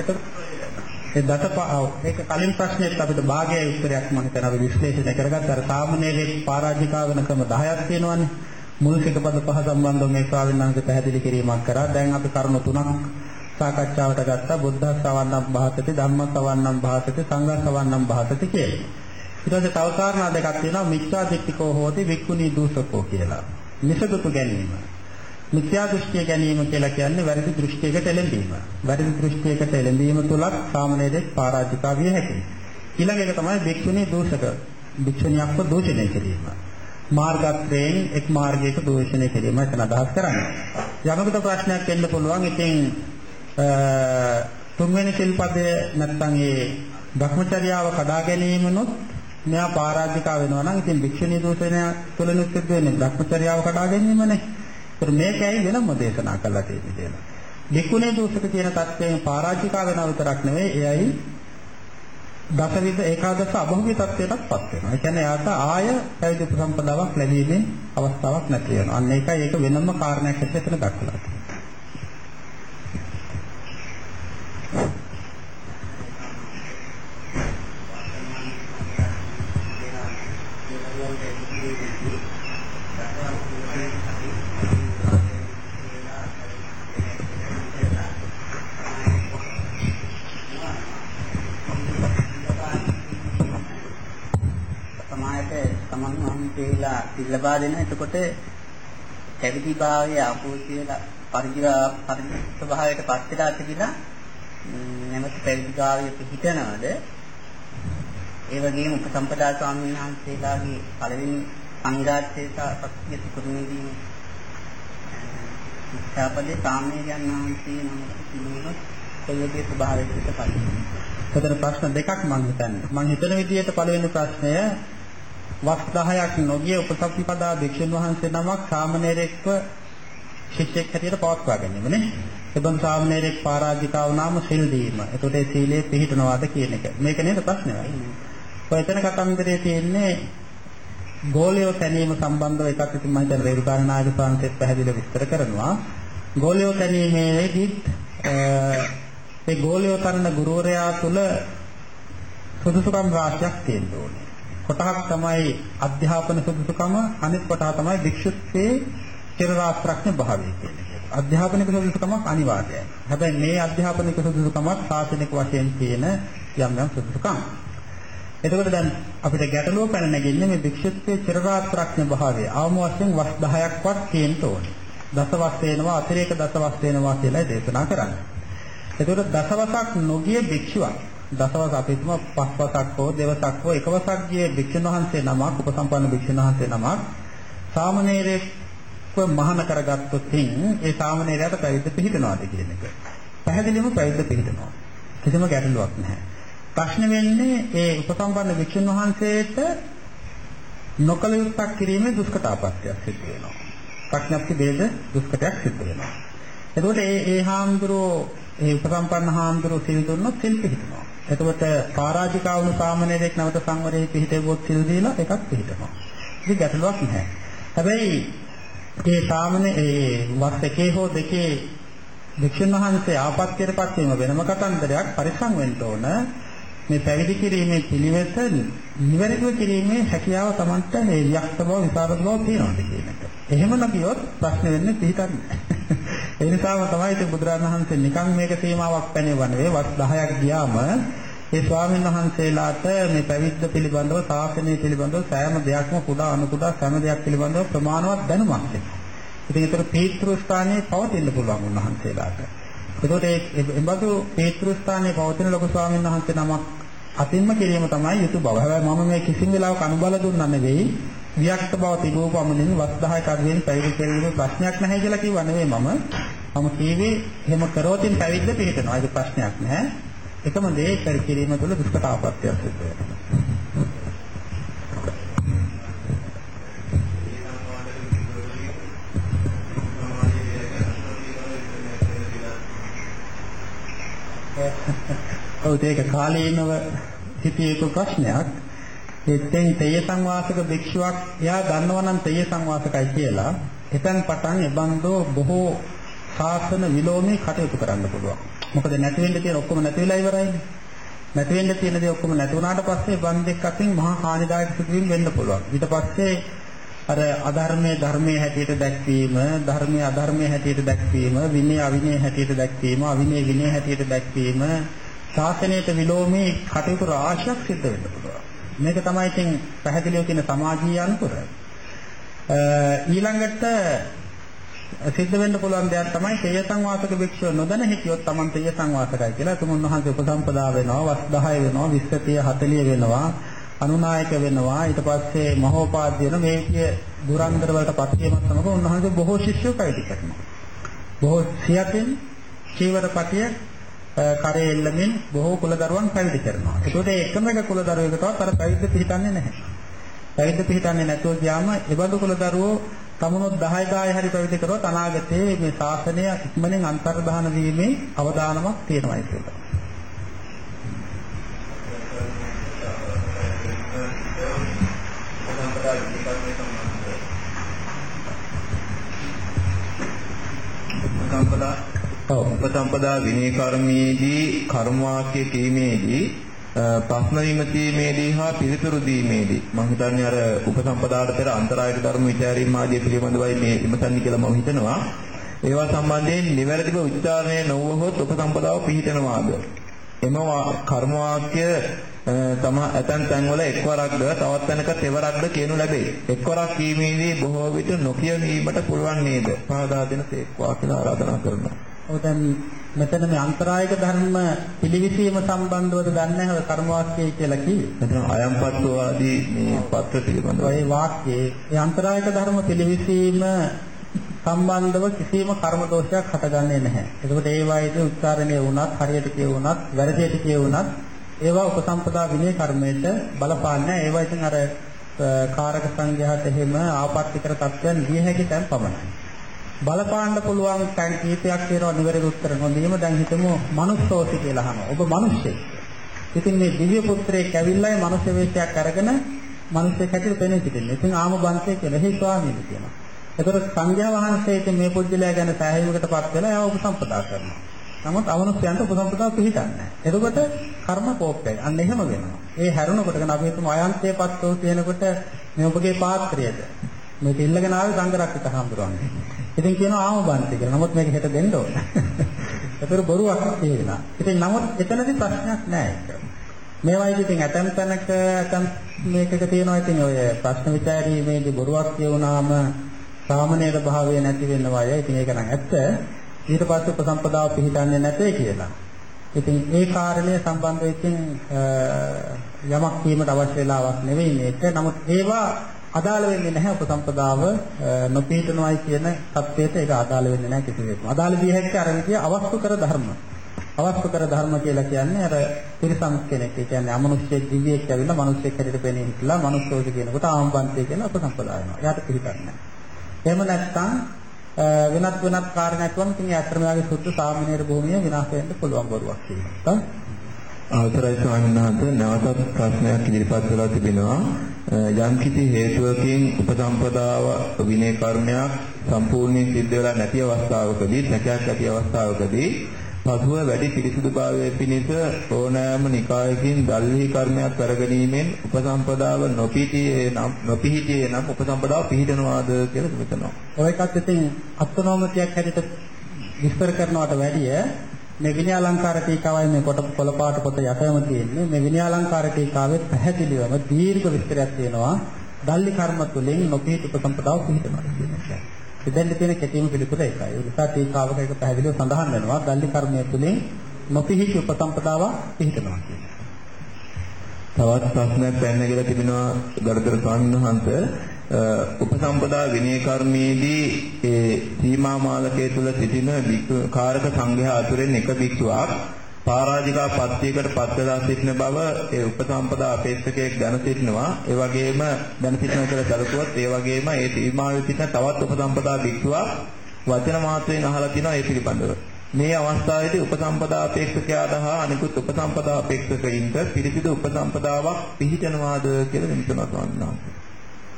එතකොට ඒ දතපාව ඒක කලින් ප්‍රශ්නෙත් අපිට භාගයේ උත්තරයක් මම හිතන අපි විශ්ලේෂණය කරගත්තා. අර සාමනීරේ පරාජිකා වෙන ක්‍රම 10ක් තියෙනවානේ. මුල් සිකපද පහ සම්බන්ධව මේ ශ්‍රාවණාංශ පැහැදිලි කිරීමක් කරා. දැන් අපි කරුණු තුනක් සාකච්ඡාවට ගත්තා. බුද්ධ ශ්‍රවණම් භාසති, ධම්ම ශ්‍රවණම් භාසති, සංඝ ශ්‍රවණම් භාසති කියලා. ඊට පස්සේ තව කාරණා දෙකක් තියෙනවා. මිච්ඡා දිට්ඨිකෝ හෝති වික්ඛුනී දූසකෝ කියලා. නිසගතු ගැනීම. මිත්‍යා දෘෂ්ටිය ගැනීම කියලා කියන්නේ වැරදි දෘෂ්ටියකට එළඹීම. වැරදි දෘෂ්ටියකට එළඹීම තුලත් සාමනීරේ පරාජිකා විය හැකියි. ඊළඟ එක තමයි භික්ෂුණී දූෂක. භික්ෂුණියක්ව දූෂණය කිරීම. මාර්ගත්‍රයෙන් එක් මාර්ගයක දූෂණය කිරීම එතන අදහස් කරන්නේ. යමකට ප්‍රශ්නයක් එන්න පුළුවන්. ඉතින් තුන්වෙනි සිල්පදය නැත්නම් ඒ භ්‍රමචර්යාව කඩා ගැනීමනොත් මෙයා පරාජිකා වෙනවා නම් ඉතින් භික්ෂුණී දූෂණය තුලනුත් සිද්ධ වෙන්නේ භ්‍රමචර්යාව කඩා ගැනීමනේ. ඒත් මේකයි වෙනම දේශනා කළා තියෙන්නේ කියලා. විකුණේ දූෂක කියන தත්වයෙන් පරාජිකා වෙනව විතරක් නෙවෙයි එයයි දසවිද ඒකාදශ අභෞවිය තත්වයටත්පත් වෙනවා. ඒ කියන්නේ යාට ආය පැවිදි උපසම්පදාවක් ලැබීමේ අවස්ථාවක් නැති වෙනවා. අන්න ඒකයි ඒක වෙනම කාරණයක් හැටියට එතන දක්වලා තියෙන්නේ. වහන්සේලා සිල්ලබා දෙන එතකොට පැවිදි භාවයේ ආපෝ කියලා පරිජා පරිජිත භාවයට පත් වෙලා තිබිලා නැවත පැවිදි භාවයේ පිහිටනවද ඒ වගේම උපසම්පදා ස්වාමීන් වහන්සේලාගේ පළවෙනි සංඝාතයේ සත්‍ය සුකුරුමේදී ශාපදේ සාමණේරයන් වහන්සේ නමකට පිළිගොත් කොයිගේ ස්වභාවයකට පත් වෙනවා. එතන ප්‍රශ්න දෙකක් මම හිතන්නේ. මම හිතන විදිහට පළවෙනි ප්‍රශ්නය වස් 10ක් නොගිය උපසම්පදා භික්ෂුන් වහන්සේ නමක් සාමණේරෙක්ව ශිෂ්‍යෙක් හැටියට පවත්වා ගැනීම නේ. එබඳු සාමණේරෙක් පරාජිතා වුණාම සිල් දීම. එතකොට ඒ සීලය පිළිහිටනවාද කියන එක. මේක නේද ප්‍රශ්නේ. ඔය එතන කතන්දරයේ තියෙන්නේ ගෝලියෝ තැනීම සම්බන්ධව එකක් ඉතින් මම දැන් රේරුකාණ නායක සංසෙත් පැහැදිලිව විස්තර කරනවා. ගෝලියෝ තැනීමේදීත් ඒ ගෝලියෝ තරණ ගුරුවරයා තුල සුදුසුකම් රාශියක් තියෙන්න ඕනේ. කොටහක් තමයි අධ්‍යාපන සුදුසුකම අනිත් කොටහ තමයි භික්ෂුත්වයේ චිරරාත්‍රඥ භාවය කියන්නේ. අධ්‍යාපනික සුදුසුකමක් අනිවාර්යයි. හැබැයි මේ අධ්‍යාපනික සුදුසුකමක් සාසනික වශයෙන් තියෙන යම් යම් සුදුසුකම්. එතකොට දැන් අපිට ගැටලුව පැන නැගෙන්නේ මේ භික්ෂුත්වයේ චිරරාත්‍රඥ භාවය. අවම වශයෙන් වස් 10ක්වත් තියෙන්න ඕනේ. දසවස් වෙනවා අතිරේක දසවස් වෙනවා කියලා දේශනා කරන්නේ. එතකොට දසවසක් නොගිය භික්ෂුවක් දසවස් අපිටම පස්වසක් හෝ දෙවසක් හෝ එකවසක් ගිය භික්ෂුන් වහන්සේ නමක් උපසම්පන්න භික්ෂුන් වහන්සේ නමක් සාමණේරයෙක්ව මහාන කරගත්තොත් ඒ සාමණේරයාට පැවිද්ද පිළිගනවාද කියන එක. පැහැදිලිවම පැවිද්ද පිළිගනවා. කිසිම ගැටලුවක් නැහැ. ප්‍රශ්න වෙන්නේ ඒ උපසම්පන්න භික්ෂුන් වහන්සේට නොකල යුක්තක් කිරීමේ දුෂ්කරතාපත්‍යක් සිද්ධ වෙනවා. ප්‍රඥප්ති බේද දුෂ්කරයක් සිද්ධ වෙනවා. එතකොට ඒ ඒ හාමුදුරුවෝ ඒ උපසම්පන්න හාමුදුරුවෝ සිල් දුන්නොත් සිල් පිළිගනවා. එතකොට පරාජිකා වුණු සාමණේරයෙක් නැවත සංවරයේ පිහිටෙවොත් සිල් දීලා එකක් පිහිටනවා. ඉතින් ගැටලුවක් නැහැ. හැබැයි මේ සාමණේ ඒ වස් එකේ හෝ දෙකේ වික්ෂුන් වහන්සේ ආපත්‍යයටපත් වීම වෙනම කතන්දරයක් පරිස්සම් වෙන්න ඕන. මේ පැවිදි කිරීමේ පිළිවෙත නිවැරදිව කිරීමේ හැකියාව Tamanට මේ වික්ෂ බව විසරද බව තියෙනවා කියන එක. එහෙම නැතිවොත් ප්‍රශ්න වෙන්නේ පිළිතන්නේ. ඒ නිසාම තමයි ඉතින් බුදුරජාණන් වහන්සේ නිකන් මේක සීමාවක් පැනෙව නෙවෙයි වස් 10ක් ගියාම ඒ ස්වාමීන් වහන්සේලාට මේ පැවිද්ද පිළිබඳව සාසනය පිළිබඳව සෑම දෙයක්ම කුඩා අනු කුඩා සෑම දෙයක් පිළිබඳව ප්‍රමාණවත් දැනුමක් තියෙනවා. ඉතින් ඒතර පීතෘ ස්ථානයේ පවතින්න පුළුවන් උන්වහන්සේලාට. ඒකෝට ඒ එබඳු පීතෘ ස්ථානයේ පවතින ලොකු ස්වාමීන් වහන්සේ නමක් අතින්ම කිරීම තමයි යුතු බව. හැබැයි මම මේ කිසිම වෙලාවක අනුබල දුන්නා නෙවෙයි. වික්ත බව තිබූපමණින් වස් 10ක අගයෙන් පැවිදි කිරීමේ ප්‍රශ්නයක් නැහැ කියලා කිව්වා නෙවෙයි මම. මම කීවේ එහෙම කරොතින් පැවිද්ද පිළිතනවා. ඒක ප්‍රශ්නයක් නැහැ. එකම දේ කර කිරීම තුළ දුෂ්කරතාවපත්යක් සිද්ධ වෙනවා. ඔව් ඒක කාලීනව හිතියක ප්‍රශ්නයක්. එතෙන් තේය සංවාසක භික්ෂුවක් එයා දන්නවනම් තේය සංවාසකයි කියලා එතෙන් පටන් එබන්දෝ බොහෝ ශාසන විලෝමේ කටයුතු කරන්න පුළුවන්. මොකද නැති වෙන්න තියෙන ඔක්කොම නැති වෙලා ඉවරයිනේ. නැති වෙන්න තියෙන දේ ඔක්කොම නැති වුණාට පස්සේ බන්දෙක් අතින් මහා හානිදායක සිදුවීම් වෙන්න පුළුවන්. ඊට පස්සේ අර අධර්මයේ ධර්මයේ හැටියට දැක්වීම, ධර්මයේ අධර්මයේ හැටියට දැක්වීම, විනය අවිනය හැටියට දැක්වීම, අවිනය විනය හැටියට දැක්වීම, ශාසනයට විලෝමී කටයුතු රාශියක් සිද්ධ වෙන්න පුළුවන්. මේක තමයි ඉතින් පැහැදිලිව කියන සමාජීය අනුකර. ඊළඟට සිද්ධ වෙන්න පුළුවන් දෙයක් තමයි තේය සංවාසක භික්ෂුව නොදැන හිටියොත් Taman තේය සංවාසකයි කියලා. තුමුන් වහන්සේ උපසම්පදා වෙනවා වස් 10 වෙනවා 20 30 40 වෙනවා අනුනායක වෙනවා. ඊට පස්සේ මහෝපාද්‍ය වෙන මේ කිය දුරන්දර වලට පත්වීමත් සමග උන්වහන්සේ බොහෝ ශිෂ්‍යෝ පැවිදි කරනවා බොහෝ සියතින් චීවරපටිය කරේ එල්ලමින් බොහෝ කුලදරුවන් පැවිදි කරනවා. ඒකට එකම එක කුලදරුවෙකුටවත් අර පැවිද්ද පිළිටන්නේ නැහැ. පැවිද්ද පිළිටන්නේ නැතුව ගියාම ඒ බඳු කුලදරුවෝ තමනුත් 10 10 හරි පැවිදි කරොත් අනාගතයේ මේ ශාසනය ඉක්මනින් අන්තර්ධාන වීමේ අවදානමක් තියෙනවා කියලා. උපසම්පදා විනය කර්මයේදී කර්ම වාක්‍ය කීමේදී ප්‍රශ්න විමසීමේදී හා පිළිතුරු දීමේදී මම හිතන්නේ අර උපසම්පදාට පෙර අන්තරායක ධර්ම විචාරීම් ආදී පිළිබඳවයි මේ විමසන්නේ කියලා මම හිතනවා. ඒවා සම්බන්ධයෙන් නිවැරදිව උච්චාරණය නොවුවහොත් උපසම්පදාව පිළිහිටනවාද? එම කර්ම වාක්‍ය තම ඇතන් තැන්වල එක්වරක්ද තවත් තැනක තෙවරක්ද කියනු ලැබේ. එක්වරක් කීමේදී බොහෝ විට නොකිය වීමට පුළුවන් නේද? පහදා දෙන සේක්වා කියලා ආරාධනා කරනවා. ඔව් දැන් මෙතන මේ අන්තරායක ධර්ම පිළිවිසීම සම්බන්ධවද දන්නේ නැහැ කර්ම වාක්‍යය කියලා කිව්වේ. මෙතන අයම්පත්තු ආදී මේ පත්‍ර පිළිබඳව. ඒ වාක්‍යයේ ඒ අන්තරායක ධර්ම පිළිවිසීම සම්බන්ධව කිසිම කර්ම දෝෂයක් හටගන්නේ නැහැ. එතකොට ඒ වායයේ උච්චාරණය වුණත් හරියට කියවුණත් වැරදියට කියවුණත් ඒවා උපසම්පදා විනය කර්මයට බලපාන්නේ ඒවා ඉතින් අර කාරක සංඝයාට එහෙම ආපත්‍තිකර තත්ත්වයන් දිය හැකි තැන් පමණයි. බලපාන්න පුළුවන් තැන් කීපයක් තියෙනවා නිවැරදි උත්තර නොදීම දැන් හිතමු මනුස්සෝසි කියලා අහනවා. ඔබ මිනිස්සෙක්. ඉතින් මේ දිව්‍ය පුත්‍රයෙක් ඇවිල්ලා මේ මනුස්ස වේශයක් අරගෙන මිනිස්සෙක් හැටියට පෙනී සිටින්නේ. ඉතින් ආම බන්සේ කියලා හේ ස්වාමීන් කියනවා. එතකොට සංඝයා වහන්සේට මේ පුජ්‍යලයා ගැන සෑහීමකටපත් වෙලා එයා උපසම්පදා කරනවා. නමුත් අවනුස්සයන්ට උපසම්පදාව පිළිගන්නේ නැහැ. එතකොට කර්ම කෝප්පය. අන්න එහෙම වෙනවා. ඒ හැරුණකොට කියන අපි හිතමු අයන්තේ පත්තෝ කියනකොට මේ ඔබගේ පාත්‍රයද මේක ඉල්ලගෙන ආවේ සංඝරක්ෂිත හාමුදුරන්ගේ. ඉතින් කියනවා ආම බන්ති කියලා. නමුත් මේක හෙට දෙන්න ඕන. ඒතර බොරුවක් කියනවා. ඉතින් නමුත් එතනදී ප්‍රශ්නයක් නැහැ ඒක. මේවායිද ඉතින් ඇතම් තැනක ඇතම් මේකක තියෙනවා ඉතින් ඔය ප්‍රශ්න විචාරීමේදී බොරුවක් කියුණාම සාමනීය භාවය නැති වෙනවා අය. ඉතින් ඒක නම් ඇත්ත. ඊට පස්සේ උපසම්පදාව පිළිගන්නේ නැtei කියලා. ඉතින් ඒ කාරණය සම්බන්ධව ඉතින් යමක් කීමට අවශ්‍ය වෙලාවක් නෙවෙයි මේක. නමුත් ඒවා අදාළ වෙන්නේ නැහැ උපසම්පදාව නොපීඨනොයි කියන தත්ත්වයට ඒක අදාළ වෙන්නේ නැහැ කිසිවෙකම. අදාළ විය හැක්කේ අර විදිය අවස්තු කර ධර්ම. අවස්තු කර ධර්ම කියලා කියන්නේ අර පිරිසම් කෙනෙක්. ඒ කියන්නේ අමනුෂ්‍ය දිව්‍යයක් ඇවිල්ලා මිනිස්සෙක් හැටියට පෙනී හිටලා මනුස්සෝද කියනකොට ආම්බන්තය කියන උපසම්පදාය වෙනවා. එයාට පිළිගන්නේ නැහැ. එහෙම නැත්නම් වෙනත් වෙනත් කාරණයක් වම් ඉතින් අත්‍තරමයාගේ සුද්ධ සාමිනේර භූමිය විනාශ වෙන්න පුළුවන් බරුවක් කියනවා. අවසරයි ස්වාමීන් වහන්සේ නැවතත් ප්‍රශ්නයක් ඉදිරිපත් කරලා තිබෙනවා. යම් කිසි හේතුවකින් උපසම්පදාව විනය කර්මයක් සම්පූර්ණයෙන් සිද්ධ වෙලා නැති අවස්ථාවකදී නැකයක් ඇති අවස්ථාවකදී පසුව වැඩි පිරිසුදුභාවයේ පිණිස ඕනෑම නිකායකින් දල්හි කර්මයක් කරගැනීමෙන් උපසම්පදාව නොපිහිටියේ නම් නොපිහිටියේ නම් උපසම්පදාව පිහිටනවාද කියලා හිතනවා. ඔය එකත් ඉතින් අත්නෝමතියක් හැටියට විස්තර කරනවට වැඩිය මේ විනය අලංකාර ටීකාවයි මේ කොට පොළපාට පොත යටම තියෙන්නේ මේ විනය අලංකාර ටීකාවේ පැහැදිලිවම දීර්ඝ විස්තරයක් තියෙනවා දල්ලි කර්ම තුලින් නොපීඨ උපසම්පදාව පිහිටනවා කියන එක. ඉතින් තියෙන කෙටිම පිළිතුර ඒකයි. ඒ නිසා ටීකාවක ඒක පැහැදිලිව සඳහන් වෙනවා දල්ලි කර්මය තුලින් නොපිහිටි උපසම්පදාව පිහිටනවා කියන එක. තවත් ප්‍රශ්නයක් පැන්න කියලා තිබෙනවා ගරුතර ස්වාමීන් වහන්සේ උපසම්පදා විනය කර්මයේදී ඒ සීමා මාලකයේ තුල සිටින කාරක සංඝයා අතුරෙන් එක භික්ෂුවක් පරාජිකා පත්‍යයකට පත් වෙලා සිටින බව ඒ උපසම්පදා අපේක්ෂකයෙක් දැන සිටිනවා. ඒ වගේම දැන සිටිනවා කියලා සැලකුවොත් ඒ වගේම ඒ සීමාවේ සිටින තවත් උපසම්පදා භික්ෂුවක් වචන මාත්‍රයෙන් අහලා තිනවා ඒ පිළිබඳව. මේ අවස්ථාවේදී උපසම්පදා අපේක්ෂකයාට හා අනිකුත් උපසම්පදා අපේක්ෂකයින්ට පිරිසිදු උපසම්පදාවක් පිළිතනවාද කියලා විමසනවා ස්වාමීන් වහන්සේ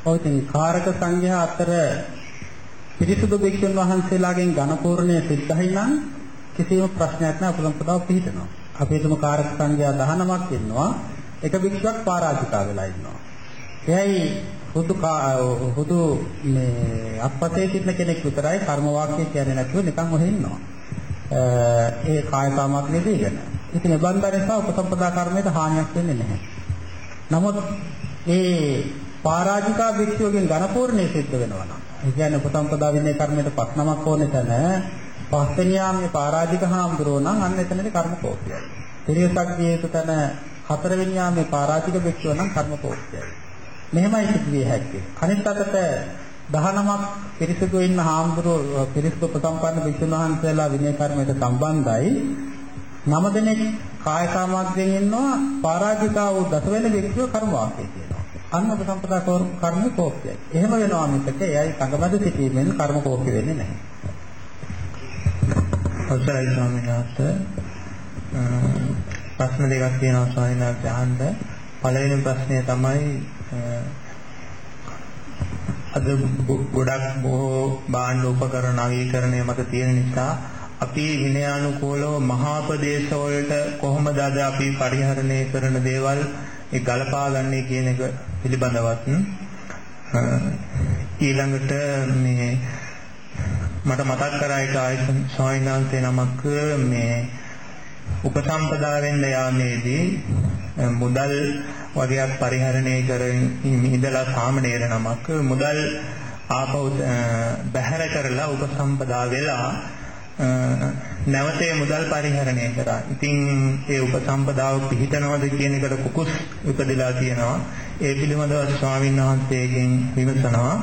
ඔය ඉතින් කාරක සංඝයා අතර පිරිසුදු භික්ෂුන් වහන්සේලාගෙන් ඝනපූර්ණය සිද්ධයි නම් කිසිම ප්‍රශ්නයක් නැහැ උපසම්පදාව පිළිතනවා. අපි හිතමු කාරක සංඛ්‍යා 19ක් ඉන්නවා. එක භික්ෂුවක් පරාජිකා වෙලා ඉන්නවා. එයයි හුදු හුදු මේ අපතේ සිටින කෙනෙක් විතරයි කර්ම වාක්‍ය කියන්නේ නැතුව නිකන් ඔහෙ ඉන්නවා. ඒ කාය කාමක්නේ දීගෙන. ඉතින් ඒ බන්ධනසා උපසම්පදා කර්මයට හානියක් වෙන්නේ නැහැ. නමුත් ඒ පරාජිකා භික්ෂුවගෙන් ඝනපූර්ණේ සිද්ධ වෙනවා නම් ඒ කියන්නේ උපසම්පදා විනය කර්මයට පස් නමක් ඕනේ තැන පස්වෙනියාමේ පරාජික හාමුදුරුවෝ නම් අන්න එතනදී කර්ම කෝපයයි. තිරියසක් ගිය යුතු තැන හතරවෙනියාමේ පරාජික භික්ෂුව නම් කර්ම කෝපයයි. මෙහෙමයි සිදුවිය හැක්කේ. අනිත් අතට 19ක් පිරිසුදු ඉන්න හාමුදුරුවෝ පිරිසුදු උපසම්පන්න භික්ෂුන් වහන්සේලා විනය කර්මයට සම්බන්ධයි. නම දෙනෙක් කාය කාමාග්‍රයෙන් ඉන්නවා පරාජිකා වූ දසවෙනි භික්ෂුව කර්ම වාක්‍යය කියනවා. අන්න උපසම්පදා කර්ම කෝපයයි. එහෙම වෙනවා මිසක එයයි සංගමද සිටීමෙන් කර්ම කෝපය වෙන්නේ නැහැ. අවසරයි ස්වාමීන් වහන්සේ ප්‍රශ්න දෙකක් තියෙනවා ස්වාමීන් වහන්සේ අහන්න පළවෙනි ප්‍රශ්නය තමයි අද ගොඩක් බොහෝ භාණ්ඩ උපකරණ නවීකරණය මත තියෙන නිසා අපි විනයානුකූලව මහාපදේශ වලට කොහොමද අද අපි පරිහරණය කරන දේවල් ඒ ගලපා ගන්නේ කියන එක පිළිබඳවත් ඊළඟට මේ මට මතක් කරා එක ආයත ස්වාමීන් වහන්සේ නමක් මේ උපසම්පදා වෙන්න යාමේදී මුදල් වගේක් පරිහරණය කරමින් ඉඳලා සාමණේර නමක් මුදල් ආපහු බැහැර කරලා උපසම්පදා වෙලා නැවතේ මුදල් පරිහරණය කරා. ඉතින් ඒ උපසම්පදාව පිළිතනවද කියන එකට කුකුස් උපදලා තියෙනවා. ඒ පිළිබඳව ස්වාමීන් වහන්සේගෙන් විමසනවා.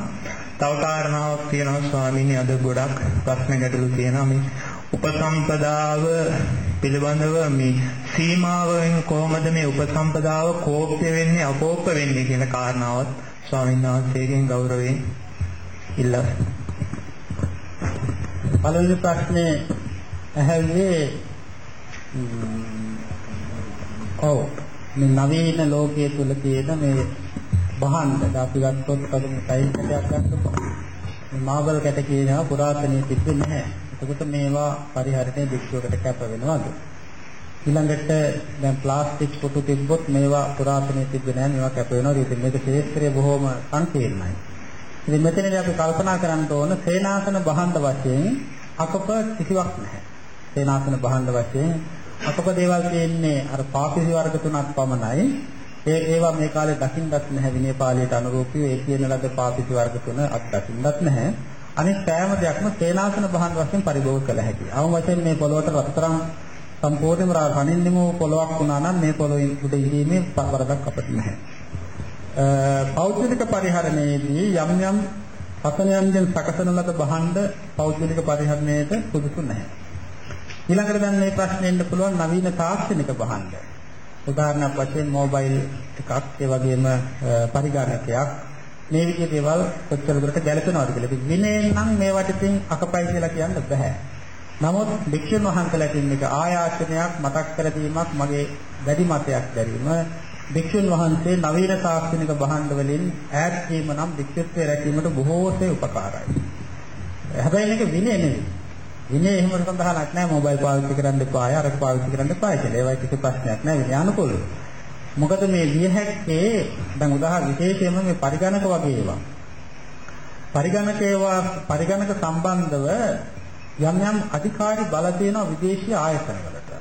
තව කාරණාවක් තියෙනවා ස්වාමීනි අද ගොඩක් ප්‍රශ්න ගැටලු තියෙනවා. මේ උපසම්පදාව පිළිබඳව මේ සීමාවෙන් කොහොමද මේ උපසම්පදාව කෝප්‍ය වෙන්නේ අපෝප වෙන්නේ කියන කාරණාවත් ස්වාමීන් වහන්සේගෙන් ගෞරවයෙන් ඉල්ලා. පළවෙනි ප්‍රශ්නේ ඇහැල්ලේ ඔව්. මේ නවීන ලෝකයේ තුල තියෙන මේ බහන්ද අපි ගත්තොත් කලින් ටයිල් කැටයක් ගත්තොත් මේ මාබල් කැට කියනවා පුරාතනයේ තිබෙන්නේ නැහැ. එතකොට මේවා පරිහරණය දික්කයකට කැප වෙනවද? ඊළඟට දැන් ප්ලාස්ටික් පුටු තිබ්බොත් මේවා පුරාතනයේ තිබෙන්නේ නැහැ. මේවා කැප වෙනවා. ඉතින් මේක ශේත්‍රය බොහොම සංකීර්ණයි. ඉතින් මෙතනදී අපි කල්පනා කරන්න ඕන සේනාසන බහන්ද වශයෙන් අකප කිසිවක් නැහැ. සේනාසන බහන්ද වශයෙන් අකප දේවල් තියෙන්නේ අර පාපිසි වර්ග තුනක් පමණයි. ඒ ඒවා මේ කාලේ දකින්නත් නැහැ විනය පාළියට අනුරූපීව ඒ කියන ලද පාපිසි වර්ග තුන අත් දකින්නත් නැහැ. අනිත් සෑම දෙයක්ම සේනාසන බහන්ද වශයෙන් පරිභෝග කළ හැකියි. අවම වශයෙන් මේ පොළොවට රත්තරන් සම්පූර්ණයෙන්ම රණින්නෙම පොළොවක් වුණා නම් මේ පොළොවෙන් උඩ ඉඳීමේ වරදක් අපිට නැහැ. පෞද්ගලික පරිහරණයේදී යම් යම් පතනයන්ගෙන් සකසන ලද භාණ්ඩ පෞද්ගලික පරිහරණයට සුදුසු නැහැ. ඊළඟට දැන් මේ ප්‍රශ්නේ එන්න පුළුවන් නවීන තාක්ෂණික භාණ්ඩ. උදාහරණයක් වශයෙන් මොබයිල් එකක් ඒ වගේම පරිගණකයක් මේ විදිහේ දේවල් කොච්චර දුරට ගැලපෙනවද කියලා. ඉතින් විනයෙන් නම් මේවට ඉතින් අකපයි කියලා කියන්න බෑ. නමුත් භික්ෂුන් වහන්සේලාට මේක ආයාචනයක් මතක් කර දීමක් මගේ වැඩි මතයක් දැරීම භික්ෂුන් වහන්සේ නවීන තාක්ෂණික භාණ්ඩ වලින් ඈත් වීම නම් භික්ෂුත්වයේ රැකීමට බොහෝසේ උපකාරයි. හැබැයි මේක විනය නෙවෙයි. විනය එහෙම සඳහනක් නැහැ මොබයිල් පාවිච්චි කරන්න එපා, අරක පාවිච්චි කරන්න එපා කියලා. ඒවයි කිසි ප්‍රශ්නයක් නැහැ විනය අනුකූලව. මොකද මේ විය හැක්කේ දැන් උදාහරණ විශේෂයෙන්ම මේ පරිගණක වගේ ඒවා. පරිගණක ඒවා පරිගණක සම්බන්ධව යම් යම් අධිකාරී බල තියෙනවා විදේශීය ආයතනවලට.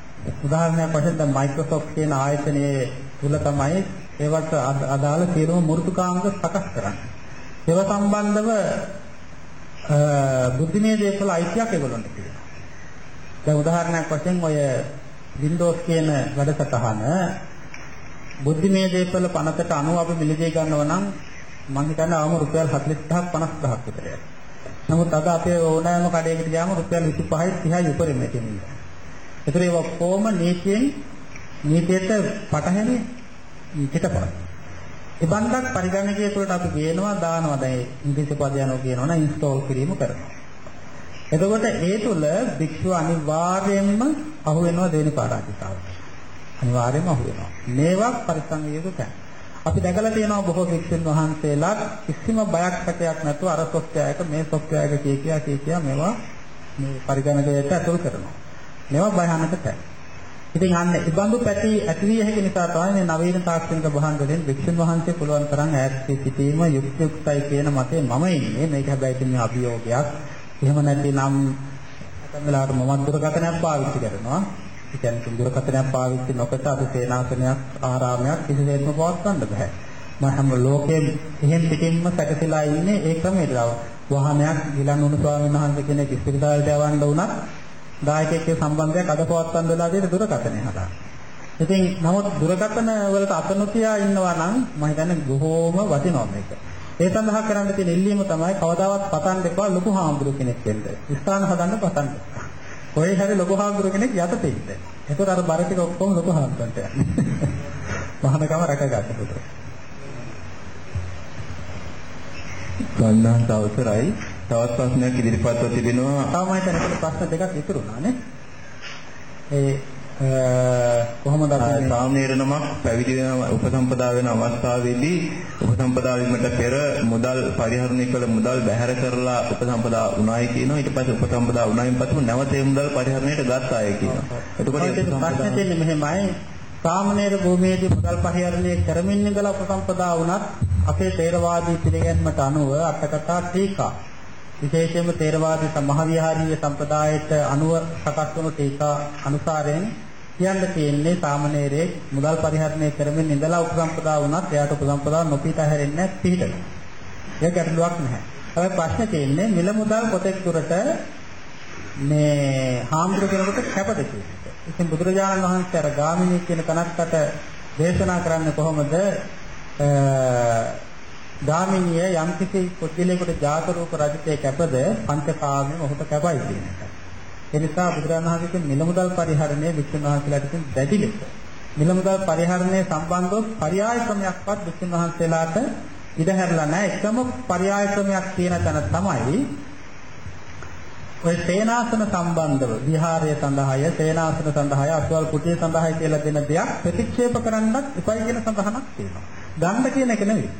උදාහරණයක් වශයෙන් දැන් මයික්‍රොසොෆ්ට් කියන ආයතනයේ තුල තමයි ඒවට අදාළ සියලුම මෘදුකාංග සකස් කරන්නේ. ඒව සම්බන්ධව බුද්ධිමය දේශවල අයිතියක් ඒගොල්ලන්ට තියෙනවා. දැන් උදාහරණයක් වශයෙන් ඔය Windows කියන වැඩසටහන බුද්ධිමය දේශවල පනතට අනුව අපි මිලදී ගන්නව නම් මම හිතන්නේ අවම රුපියල් 40000ක් 50000ක් විතර යනවා. නමුත් අද අපේ ඕනෑම කඩේකට ගියාම රුපියල් 25යි 30යි උඩරින් තියෙනවා. ඒතර ඒ ඔක්කොම නීතියෙන් නීතියට පටහැනි පිටපත. ඒ බන්දක් පරිගණකයේ තුළට අපි කියනවා දානවා දැන් ඉංග්‍රීසි පද යනවා කියනවා නම් ඉන්ස්ටෝල් කිරීම කරනවා. එතකොට ඒ තුල භික්ෂුව අනිවාර්යයෙන්ම අහු වෙනවා දෙවෙනි පාරාජිතාවට. අනිවාර්යයෙන්ම අහු වෙනවා. මේවා පරිසං වියුතු තැන්. අපි දැකලා තියෙනවා බොහෝ භික්ෂුන් වහන්සේලා කිසිම බයක් හැටයක් නැතුව අර සොෆ්ට්වෙයාර් එක මේ සොෆ්ට්වෙයාර් එක කිය කියා කිය කියා මේවා මේ පරිගණකයට ඇතුල් කරනවා. මේවා භයානක තැන්. ඉතින් අන්න ඒ බඳු පැති ඇති විය හැකි නිසා තමයි මේ නවීන තාක්ෂණික භාණ්ඩවලින් වික්ෂුන් වහන්සේ පුළුවන් තරම් ඈත් සිටීම යුක්තියුක්තයි කියන මතේ මම ඉන්නේ. මේක හැබැයි ඉතින් මේ අභියෝගයක්. එහෙම නැතිනම් නැත්නම් වෙලාවට මම දුරකථනයක් පාවිච්චි කරනවා. ඒ කියන්නේ දුරකථනයක් පාවිච්චි නොකොට අද සේනාසනයක් ආරාමයක් කිසිසේත්ම පවත්වන්න බෑ. මම හැම ලෝකෙම එහෙන් පිටින්ම සැකසීලා ඉන්නේ ඒ ක්‍රමයට. වාහනයක් ගිලන් උණු ස්වාමීන් වහන්සේ කෙනෙක් ඉස්පිරිතාලයට යවන්න වුණත් දායකයෙක්ගේ සම්බන්ධයක් අද පවත්වන්න වෙලා තියෙන දුරකථනය හදා. ඉතින් නමුත් දුරකථන වලට අත නොතියා ඉන්නවා නම් මම හිතන්නේ බොහෝම වටිනවා මේක. ඒ සඳහා කරන්න තියෙන ඉල්ලීම තමයි කවදාවත් පතන් දෙපා ලොකු හාමුදුරු කෙනෙක් වෙන්න. ස්ථාන හදන්න පතන් දෙපා. කොහේ හරි ලොකු හාමුදුරු කෙනෙක් යටතේ ඉන්න. ඒකට අර බර ටික ඔක්කොම ලොකු හාමුදුරන්ට යන්නේ. මහානකම රැකගන්න පුළුවන්. ගන්නාන්ත අවසරයි තවත් ප්‍රශ්නයක් ඉදිරිපත්ව තිබෙනවා තව මම හිතන්නේ ප්‍රශ්න දෙකක් ඉතුරු වුණා නේ. ඒ කොහොමද අපි සාමනීර නමක් පැවිදි වෙන උපසම්පදා වෙන අවස්ථාවේදී උපසම්පදා වීමට පෙර මුදල් පරිහරණය කළ මුදල් බැහැර කරලා උපසම්පදා උනායි කියනවා ඊට පස්සේ උපසම්පදා උනායින් පස්සෙ නැවත ඒ මුදල් පරිහරණයට ගත්තාය කියනවා. එතකොට ප්‍රශ්නේ තියෙන්නේ මෙහෙමයි සාමනීර භූමියේදී මුදල් පරිහරණය කරමින් ඉඳලා උපසම්පදා වුණත් අපේ තේරවාදී පිළිගැන්මට අනුව අටකතා ටීකා විශේෂයෙන්ම තේරවාදී සමහවිහාරීය සම්ප්‍රදායට අනුව සකස් වුණු ටීකා අනුසාරයෙන් කියන්න තියෙන්නේ සාමනීරේ මුදල් පරිහරණය කරමින් ඉඳලා උපසම්පදා වුණත් එයාට උපසම්පදා නොපීට හැරෙන්නේ පිළිදෙන. ඒක ගැටලුවක් නැහැ. හැබැයි ප්‍රශ්නේ තියෙන්නේ මිල මුදල් කොතෙක් දුරට මේ හාමුදුරු කෙනෙකුට කැපද කියන එක. ඉතින් බුදුරජාණන් වහන්සේ අර ගාමිණී කියන තනත්තට දේශනා කරන්නේ කොහොමද? ගාමිණිය යම් කිසි පුද්ගලයෙකුට ජාත රූප රජිතේ කැපද පංචකාමයේ ඔහුට කැපයි කියන එක. ඒ නිසා බුදුරණන් වහන්සේගේ නිලමුදල් පරිහරණය විචුණහන්සලාට දැඩි ලෙස. නිලමුදල් පරිහරණය සම්බන්ධව පర్యాయ ක්‍රමයක්වත් විචුණහන්සලාට ඉඩහැරලා නැහැ. එකම පర్యాయ ක්‍රමයක් තියෙන තැන තමයි ඔය සේනාසන සම්බන්ධව විහාරය සඳහාය සේනාසන සඳහාය අස්වල් කුටිය සඳහාය කියලා දෙන දෙයක් ප්‍රතික්ෂේප කරන්නත් උපයි කියන සඳහනක් තියෙනවා. ගන්න කියන එක නෙවෙයි.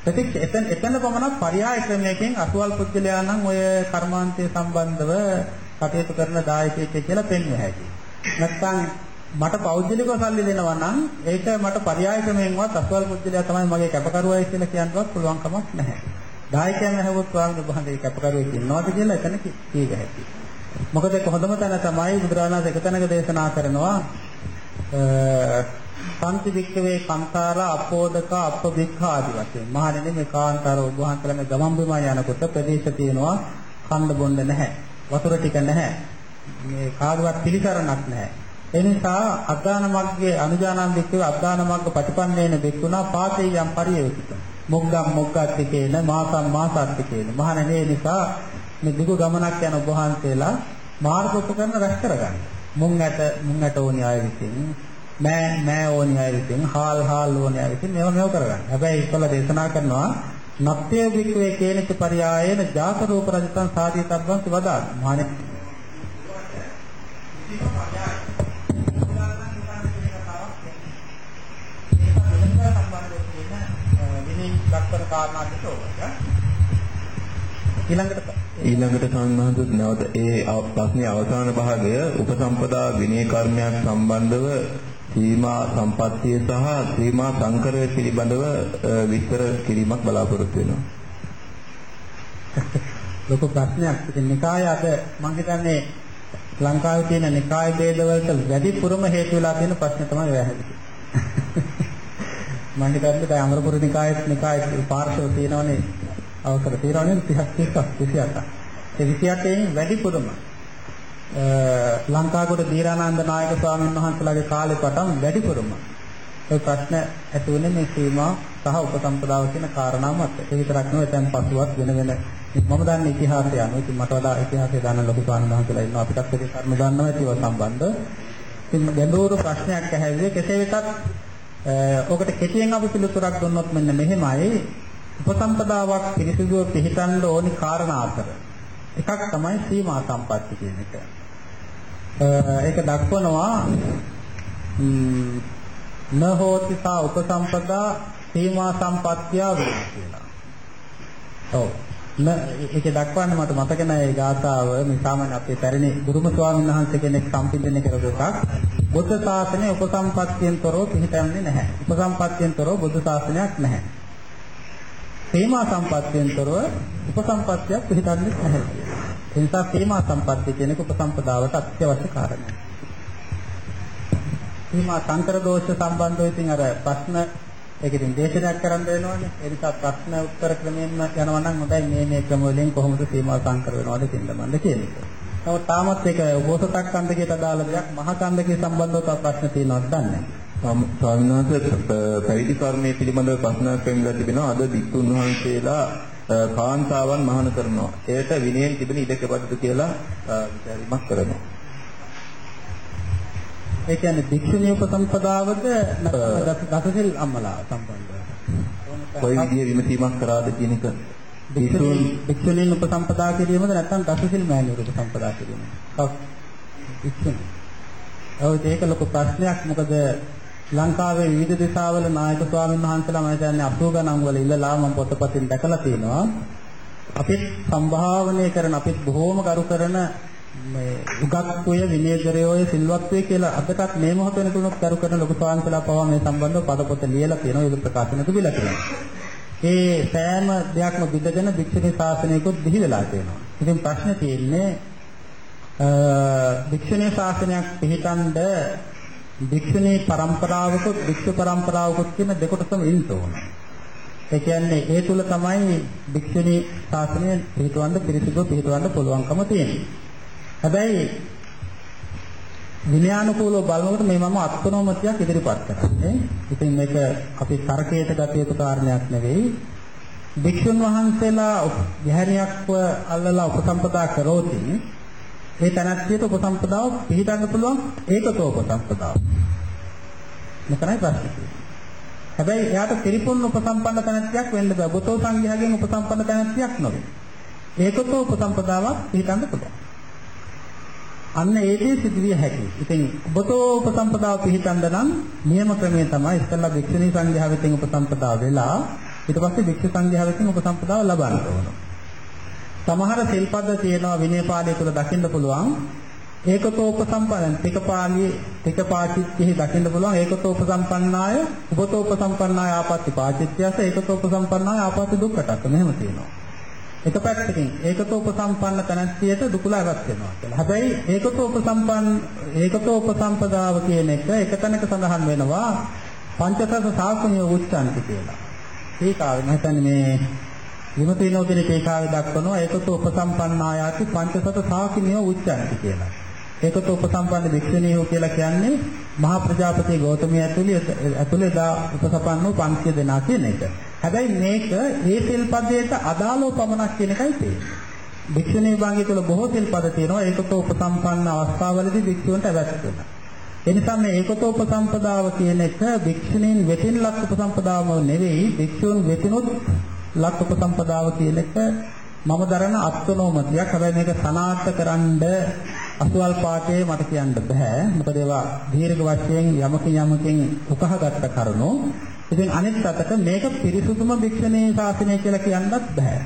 ප්‍රතික්ෂ එතන එතන පමණක් පරිහාය ක්‍රමයකින් අසුවල් පුද්ගලයා නම් ඔය කර්මාන්තය සම්බන්ධව කටයුතු කරන දායකයෙක් කියලා පෙන්ව හැකියි. නැත්නම් මට පෞද්ගලිකව සල්ලි දෙනවා නම් ඒක මට පරිහාය ක්‍රමයෙන්වත් අසුවල් පුද්ගලයා තමයි මගේ කැපකරුවයි කියලා කියන්නවත් පුළුවන් කමක් නැහැ. දායකයම හැවොත් වාගේ බහඳේ කැපකරුවෙක් ඉන්නවද කියලා එතන කීක හැකියි. මොකද කොහොඳම තැන තමයි බුදුරජාණන් එකතැනක දේශනා කරනවා පන්ති වික්කවේ කාන්තාරා අපෝදක අපවික්ඛ ආදි වශයෙන්. මහණෙනි මේ කාන්තාර ඔබ වහන්සේලා ගමන් බිම යනකොට ප්‍රදේශ තියෙනවා කන්න බොන්න නැහැ. වතුර ටික නැහැ. මේ කාගවත් පිළිසරණක් නැහැ. ඒ නිසා අදාන මග්ගේ අනුජානන් වික්කවේ අදාන මග්ග ප්‍රතිපන්නේන බික්කුණා පාතේ යම් පරියවිත. මොග්ගම් මොග්ගත් කියන මාසම් මාසත් කියන. මහණෙනි ඒ නිසා මේ දිගු ගමනක් යන ඔබ වහන්සේලා මාර්ග උපකරණ රැස් කරගන්න. මුං ඇට මුං ඇට ඕනි අය විසින් මෑ මෑ ඕනි අය විසින් හාල් හාල් ඕනි අය විසින් මේවා මේව කරගන්න. හැබැයි ඒකල දේශනා කරනවා නත්ත්‍ය වික්‍රේ කේනක පරියායන ජාත රූප රජතන් සාදී තබ්බන් වදාන. මානේ දක්වන කාරණා දෙක ඕක. ඊළඟට ඊළඟට සංඝාතුත් නැවත ඒ ප්‍රශ්නේ අවසාන භාගය උපසම්පදා විනය කර්මයක් සම්බන්ධව සීමා සම්පත්තිය සහ සීමා සංකරය පිළිබඳව විස්තර කිරීමක් බලාපොරොත්තු වෙනවා. ලොකු ප්‍රශ්නයක්. ඉතින් නිකාය අද මම හිතන්නේ ලංකාවේ තියෙන නිකාය ભેද වලට වැඩිපුරම හේතු වෙලා තියෙන ප්‍රශ්න තමයි වැහැදිලි. මම හිතන්නේ දැන් අමරපුර නිකායේ නිකායේ පාර්ශව තියෙනවනේ අවසර තියෙනවනේ 30ක් 28ක්. ඒ 28න් වැඩිපුරම ලංකාවට දීරානන්ද නායක ස්වාමීන් වහන්සේලාගේ කාලේ පටන් වැඩිපුරම ඒ ප්‍රශ්න ඇති වුණේ මේ සීමා සහ උපසම්පදාව කියන කාරණා මත. ඒ විතරක් නෙවෙයි දැන් පසුවත් වෙන වෙන මම දන්නේ ඉතිහාසය අනුව ඉතින් මට වඩා ඉතිහාසය දන්න ලොකු ස්වාමීන් වහන්සේලා ඉන්නවා අපිටත් ඒක කර්ම දන්නවා ඒව සම්බන්ධ. ඉතින් ගැඹුරු ප්‍රශ්නයක් ඇහැව්වේ කෙසේ වෙතත් ඔකට කෙටියෙන් අපි පිළිතුරක් දුන්නොත් මෙන්න මෙහෙමයි උපසම්පදාවක් පිළිසිදුව පිළිතන්න ඕනි කාරණා අතර එකක් තමයි සීමා සම්පatti කියන එක. ඒක දක්වනවා න හෝති සා උපසම්පදා සීමා සම්පත්තිය වෙනවා කියලා. ඔව්. ඒකේ දක්වන්න මට මතක නැහැ ඒ ගාථාව මේ සාමාන්‍ය අපේ පැරණි ගුරුම ස්වාමීන් වහන්සේ කෙනෙක් සම්පින්දනය කරපු එකක්. බුද්ධ ශාසනය උපසම්පත්තියෙන් තොරව පිහිටන්නේ නැහැ. උපසම්පත්තියෙන් තොරව බුද්ධ ශාසනයක් නැහැ. සීමා සම්පත්තියෙන් තොරව උපසම්පත්තියක් පිහිටන්නේ නැහැ. ඒ නිසා සීමා සම්පත්තිය කියන එක උපසම්පදාවට අත්‍යවශ්‍ය කාරණයක්. සීමා සංකර දෝෂ සම්බන්ධව ඉතින් අර ප්‍රශ්න ඒක ඉතින් දේශනයක් කරන්න වෙනවනේ. ඒ නිසා ප්‍රශ්න උත්තර ක්‍රමයෙන්ම යනවා නම් හොඳයි මේ මේ ක්‍රම වලින් කොහොමද සීමා සංකර වෙනවද කියන්නමන්ද කියන එක. නමුත් තාමත් ඒක උපෝසතක් කන්දකයට අදාළ දෙයක් මහා කන්දකේ සම්බන්ධව තව ප්‍රශ්න තියෙනවද දන්නේ නැහැ. ස්වාමීන් වහන්සේ පැවිදි කර්මයේ පිළිබඳව ප්‍රශ්නයක් වෙන්නලා තිබෙනවා. අද වික්තුන් වහන්සේලා කාන්තාවන් මහාන කරනවා. ඒකට විනයෙන් තිබෙන ඉඩකපදද කියලා විචාරීමක් කරනවා. ඒ කියන්නේ භික්ෂුණී උපසම්පදාවද දසසිල් අම්මලා සම්බන්ධව. කොයි විදිහේ විමසීමක් කරාද කියන එක භික්ෂුණී භික්ෂුණීන් උපසම්පදා කිරීමද නැත්නම් දසසිල් මෑණියෝ උපසම්පදා කිරීම. ඔව්. භික්ෂුණී. ඔව් ඒක ලොකු ප්‍රශ්නයක් මොකද ලංකාවේ විවිධ දේශාවල නායක ස්වාමීන් වහන්සේලා මම කියන්නේ 80 ගණන් වල ඉඳලා මම පොතපතින් දැකලා තියෙනවා. අපිත් සම්භාවනය කරන අපිත් බොහෝම කරු කරන මේ උගත්කය විනයදරයෝය සිල්වත්වය කියලා අදටත් මේ මොහොත වෙනතුනොත් කරු කරන ලොකු ස්වාමීන්වහන්සේලා පවා මේ සම්බන්ධව පදපොත ලියලා තියෙනවා ඒක ප්‍රකාශන තිබිලා තියෙනවා. ඒ සෑම දෙයක්ම විදගෙන භික්ෂුණී ශාසනයකොත් බිහි වෙලා තියෙනවා. ඉතින් ප්‍රශ්නේ තියෙන්නේ භික්ෂුණී ශාසනයක් පිළිතනද භික්ෂුණී પરම්පරාවකුත් භික්ෂු પરම්පරාවකුත් කියන දෙකොටම ඉන්න ඕන. ඒ කියන්නේ ඒ තුල තමයි භික්ෂුණී ශාසනය පිළිතුවන්න පිළිසුදු පිළිතුවන්න පුළුවන්කම තියෙන්නේ. හැබැයි විනයානුකූලව බලනකොට මේ මම අත්නෝමතියක් ඉදිරිපත් කරන්නේ. ඉතින් මේක අපි තර්කයට ගත යුතු කාරණයක් නෙවෙයි. භික්ෂුන් වහන්සේලා විහාරයක්ව අල්ලලා උපසම්පදා කරෝතින් ඒ තනත්තියට උපසම්පදාව පිළිගන්න පුළුවන් ඒකතෝ උපසම්පදාව. මෙතනයි ප්‍රශ්නේ. හැබැයි එයාට ත්‍රිපුන්න උපසම්පන්න තනත්තියක් වෙන්න බෑ. බොතෝ සංඝයාගෙන් උපසම්පන්න තනත්තියක් නොවේ. ඒකතෝ උපසම්පදාවක් පිළිගන්න පුළුවන්. අන්න ඒ දේ සිදුවිය හැකියි. ඉතින් ඔබතෝ උපසම්පදාව පිළිතන්ද නම් නියම ක්‍රමය තමයි ඉස්සෙල්ලා භික්ෂුණී සංඝයා වෙතින් උපසම්පදාව වෙලා ඊට පස්සේ භික්ෂු සංඝයා වෙතින් උපසම්පදාව ලබන්න ඕන. සමහර සිල්පද තියෙනවා විනය පාළිය තුල දකින්න පුළුවන්. ඒකතෝ උපසම්පන්න තිකපාළියේ තිකපාචිත්‍යෙහි දකින්න පුළුවන් ඒකතෝ උපසම්පන්නාය උපතෝ උපසම්පන්නාය ආපත්‍ති පාචිත්‍යස ඒකතෝ උපසම්පන්නාය ආපත්‍ති දුක්ඛටක මෙහෙම තියෙනවා. එක පැත්තකින් ඒකතෝ උපසම්පන්න තනත්තියට දුකලාගත් වෙනවා කියලා. හැබැයි ඒකතෝ උපසම්පන්න ඒකතෝ උපසම්පදාව කියන එක එක තැනක සඳහන් වෙනවා පංචසස සාසනිය උච්චාන්ති කියලා. ඒකාවේ මම හිතන්නේ මේ විමුක්ති විනෝදිනේ ඒකාවේ දක්වනවා ඒකතෝ උපසම්පන්න ආයාති පංචසස සාසනිය උච්චාන්ති කියලා. ඒකතෝ උපසම්පන්න වික්ෂණීය කියලා කියන්නේ මහා ප්‍රජාපති ගෞතමයා ඇතුළේ ඇතුළේ දා උපසපන්න වූ 500 දෙනා කියන එක. හැබැයි මේක ඒ සිල්පදයට අදාළව පමණක් කියන එකයි තියෙන්නේ. භික්ෂුණී විභාගය තුළ බොහෝ සිල්පද තියෙනවා ඒකතෝ උපසම්පන්න අවස්ථාවලදී භික්ෂුවන්ට අවශ්‍ය වෙනවා. ඒ නිසා මේ ඒකතෝ උපසම්පදාව කියන එක භික්ෂුණීන් වෙතින් ලක් උපසම්පදාවම නෙවෙයි භික්ෂුන් වෙතිනුත් ලක් උපසම්පදාව කියන එක මම දරන අත්නෝමතියක්. හැබැයි මේක සනාථ කරන්න අසුවල් පාඨයේ මට කියන්න බෑ. මොකද ඒවා දීර්ඝ වශයෙන් යමකින් යමකින් උකහාගත්ත කරුණෝ. ඉතින් අනිත් අතට මේක පිරිසුදුම භික්ෂුණී ශාසනය කියලා කියන්නත් බෑ.